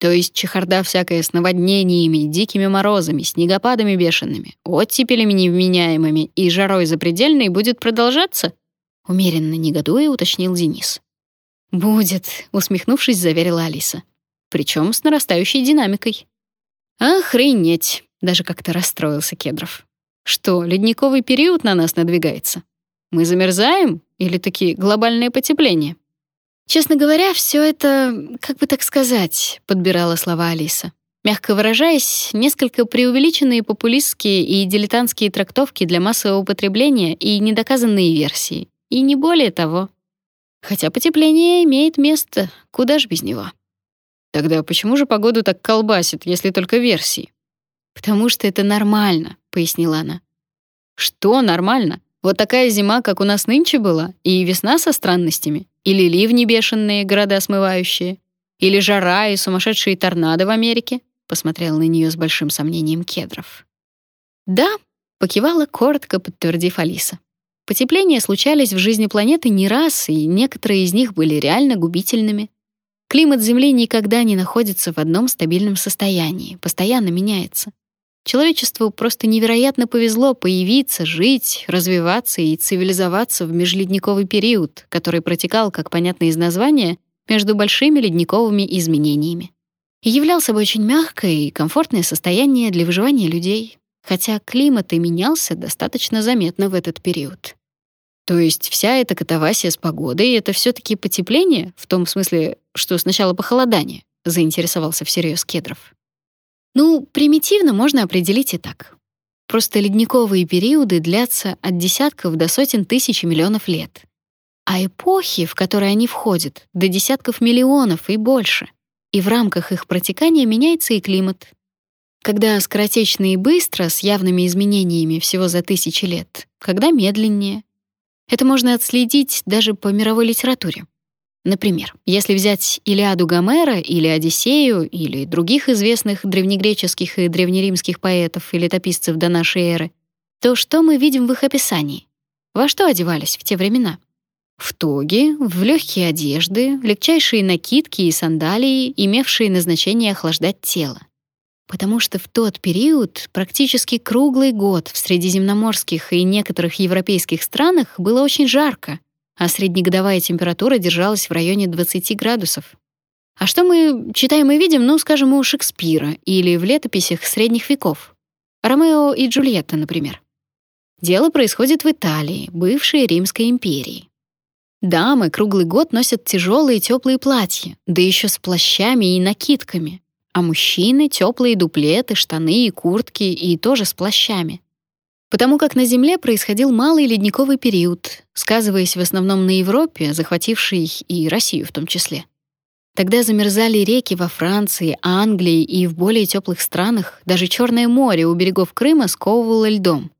То есть чехарда всякая с наводнениями, дикими морозами, снегопадами бешеными, оттепелями невменяемыми и жарой запредельной будет продолжаться? Умеренно негодуя уточнил Денис. «Будет», — усмехнувшись, заверила Алиса. Причем с нарастающей динамикой. «Охренеть!» — даже как-то расстроился Кедров. «Что, ледниковый период на нас надвигается? Мы замерзаем? Или такие глобальное потепление?» Честно говоря, все это, как бы так сказать, подбирала слова Алиса. Мягко выражаясь, несколько преувеличенные популистские и дилетантские трактовки для массового потребления и недоказанные версии. И не более того. Хотя потепление имеет место, куда ж без него. Тогда почему же погоду так колбасит, если только версии? Потому что это нормально, пояснила она. Что нормально? Вот такая зима, как у нас нынче была, и весна со странностями. Или ливни бешеные, города смывающие? Или жара и сумасшедшие торнадо в Америке? Посмотрел на нее с большим сомнением Кедров. Да, покивала коротко, подтвердив Алиса. Потепления случались в жизни планеты не раз, и некоторые из них были реально губительными. Климат Земли никогда не находится в одном стабильном состоянии, постоянно меняется. Человечеству просто невероятно повезло появиться, жить, развиваться и цивилизоваться в межледниковый период, который протекал, как понятно из названия, между большими ледниковыми изменениями. И являл собой очень мягкое и комфортное состояние для выживания людей, хотя климат и менялся достаточно заметно в этот период. То есть вся эта катавасия с погодой — это все таки потепление, в том смысле, что сначала похолодание, заинтересовался всерьез Кедров. Ну, примитивно можно определить и так. Просто ледниковые периоды длятся от десятков до сотен тысяч миллионов лет. А эпохи, в которые они входят, до десятков миллионов и больше. И в рамках их протекания меняется и климат. Когда скоротечно и быстро, с явными изменениями всего за тысячи лет, когда медленнее. Это можно отследить даже по мировой литературе. Например, если взять Илиаду Гомера или Одиссею или других известных древнегреческих и древнеримских поэтов и летописцев до нашей эры, то что мы видим в их описании? Во что одевались в те времена? В тоги, в легкие одежды, легчайшие накидки и сандалии, имевшие назначение охлаждать тело. Потому что в тот период практически круглый год в средиземноморских и некоторых европейских странах было очень жарко, а среднегодовая температура держалась в районе 20 градусов. А что мы читаем и видим, ну, скажем, у Шекспира или в летописях средних веков? Ромео и Джульетта, например. Дело происходит в Италии, бывшей Римской империи. Дамы круглый год носят тяжелые теплые платья, да еще с плащами и накидками, а мужчины — теплые дуплеты, штаны и куртки, и тоже с плащами. Потому как на Земле происходил малый ледниковый период, сказываясь в основном на Европе, захватившей и Россию в том числе. Тогда замерзали реки во Франции, Англии и в более теплых странах, даже Черное море у берегов Крыма сковывало льдом.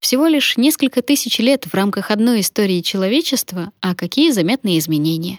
Всего лишь несколько тысяч лет в рамках одной истории человечества, а какие заметные изменения.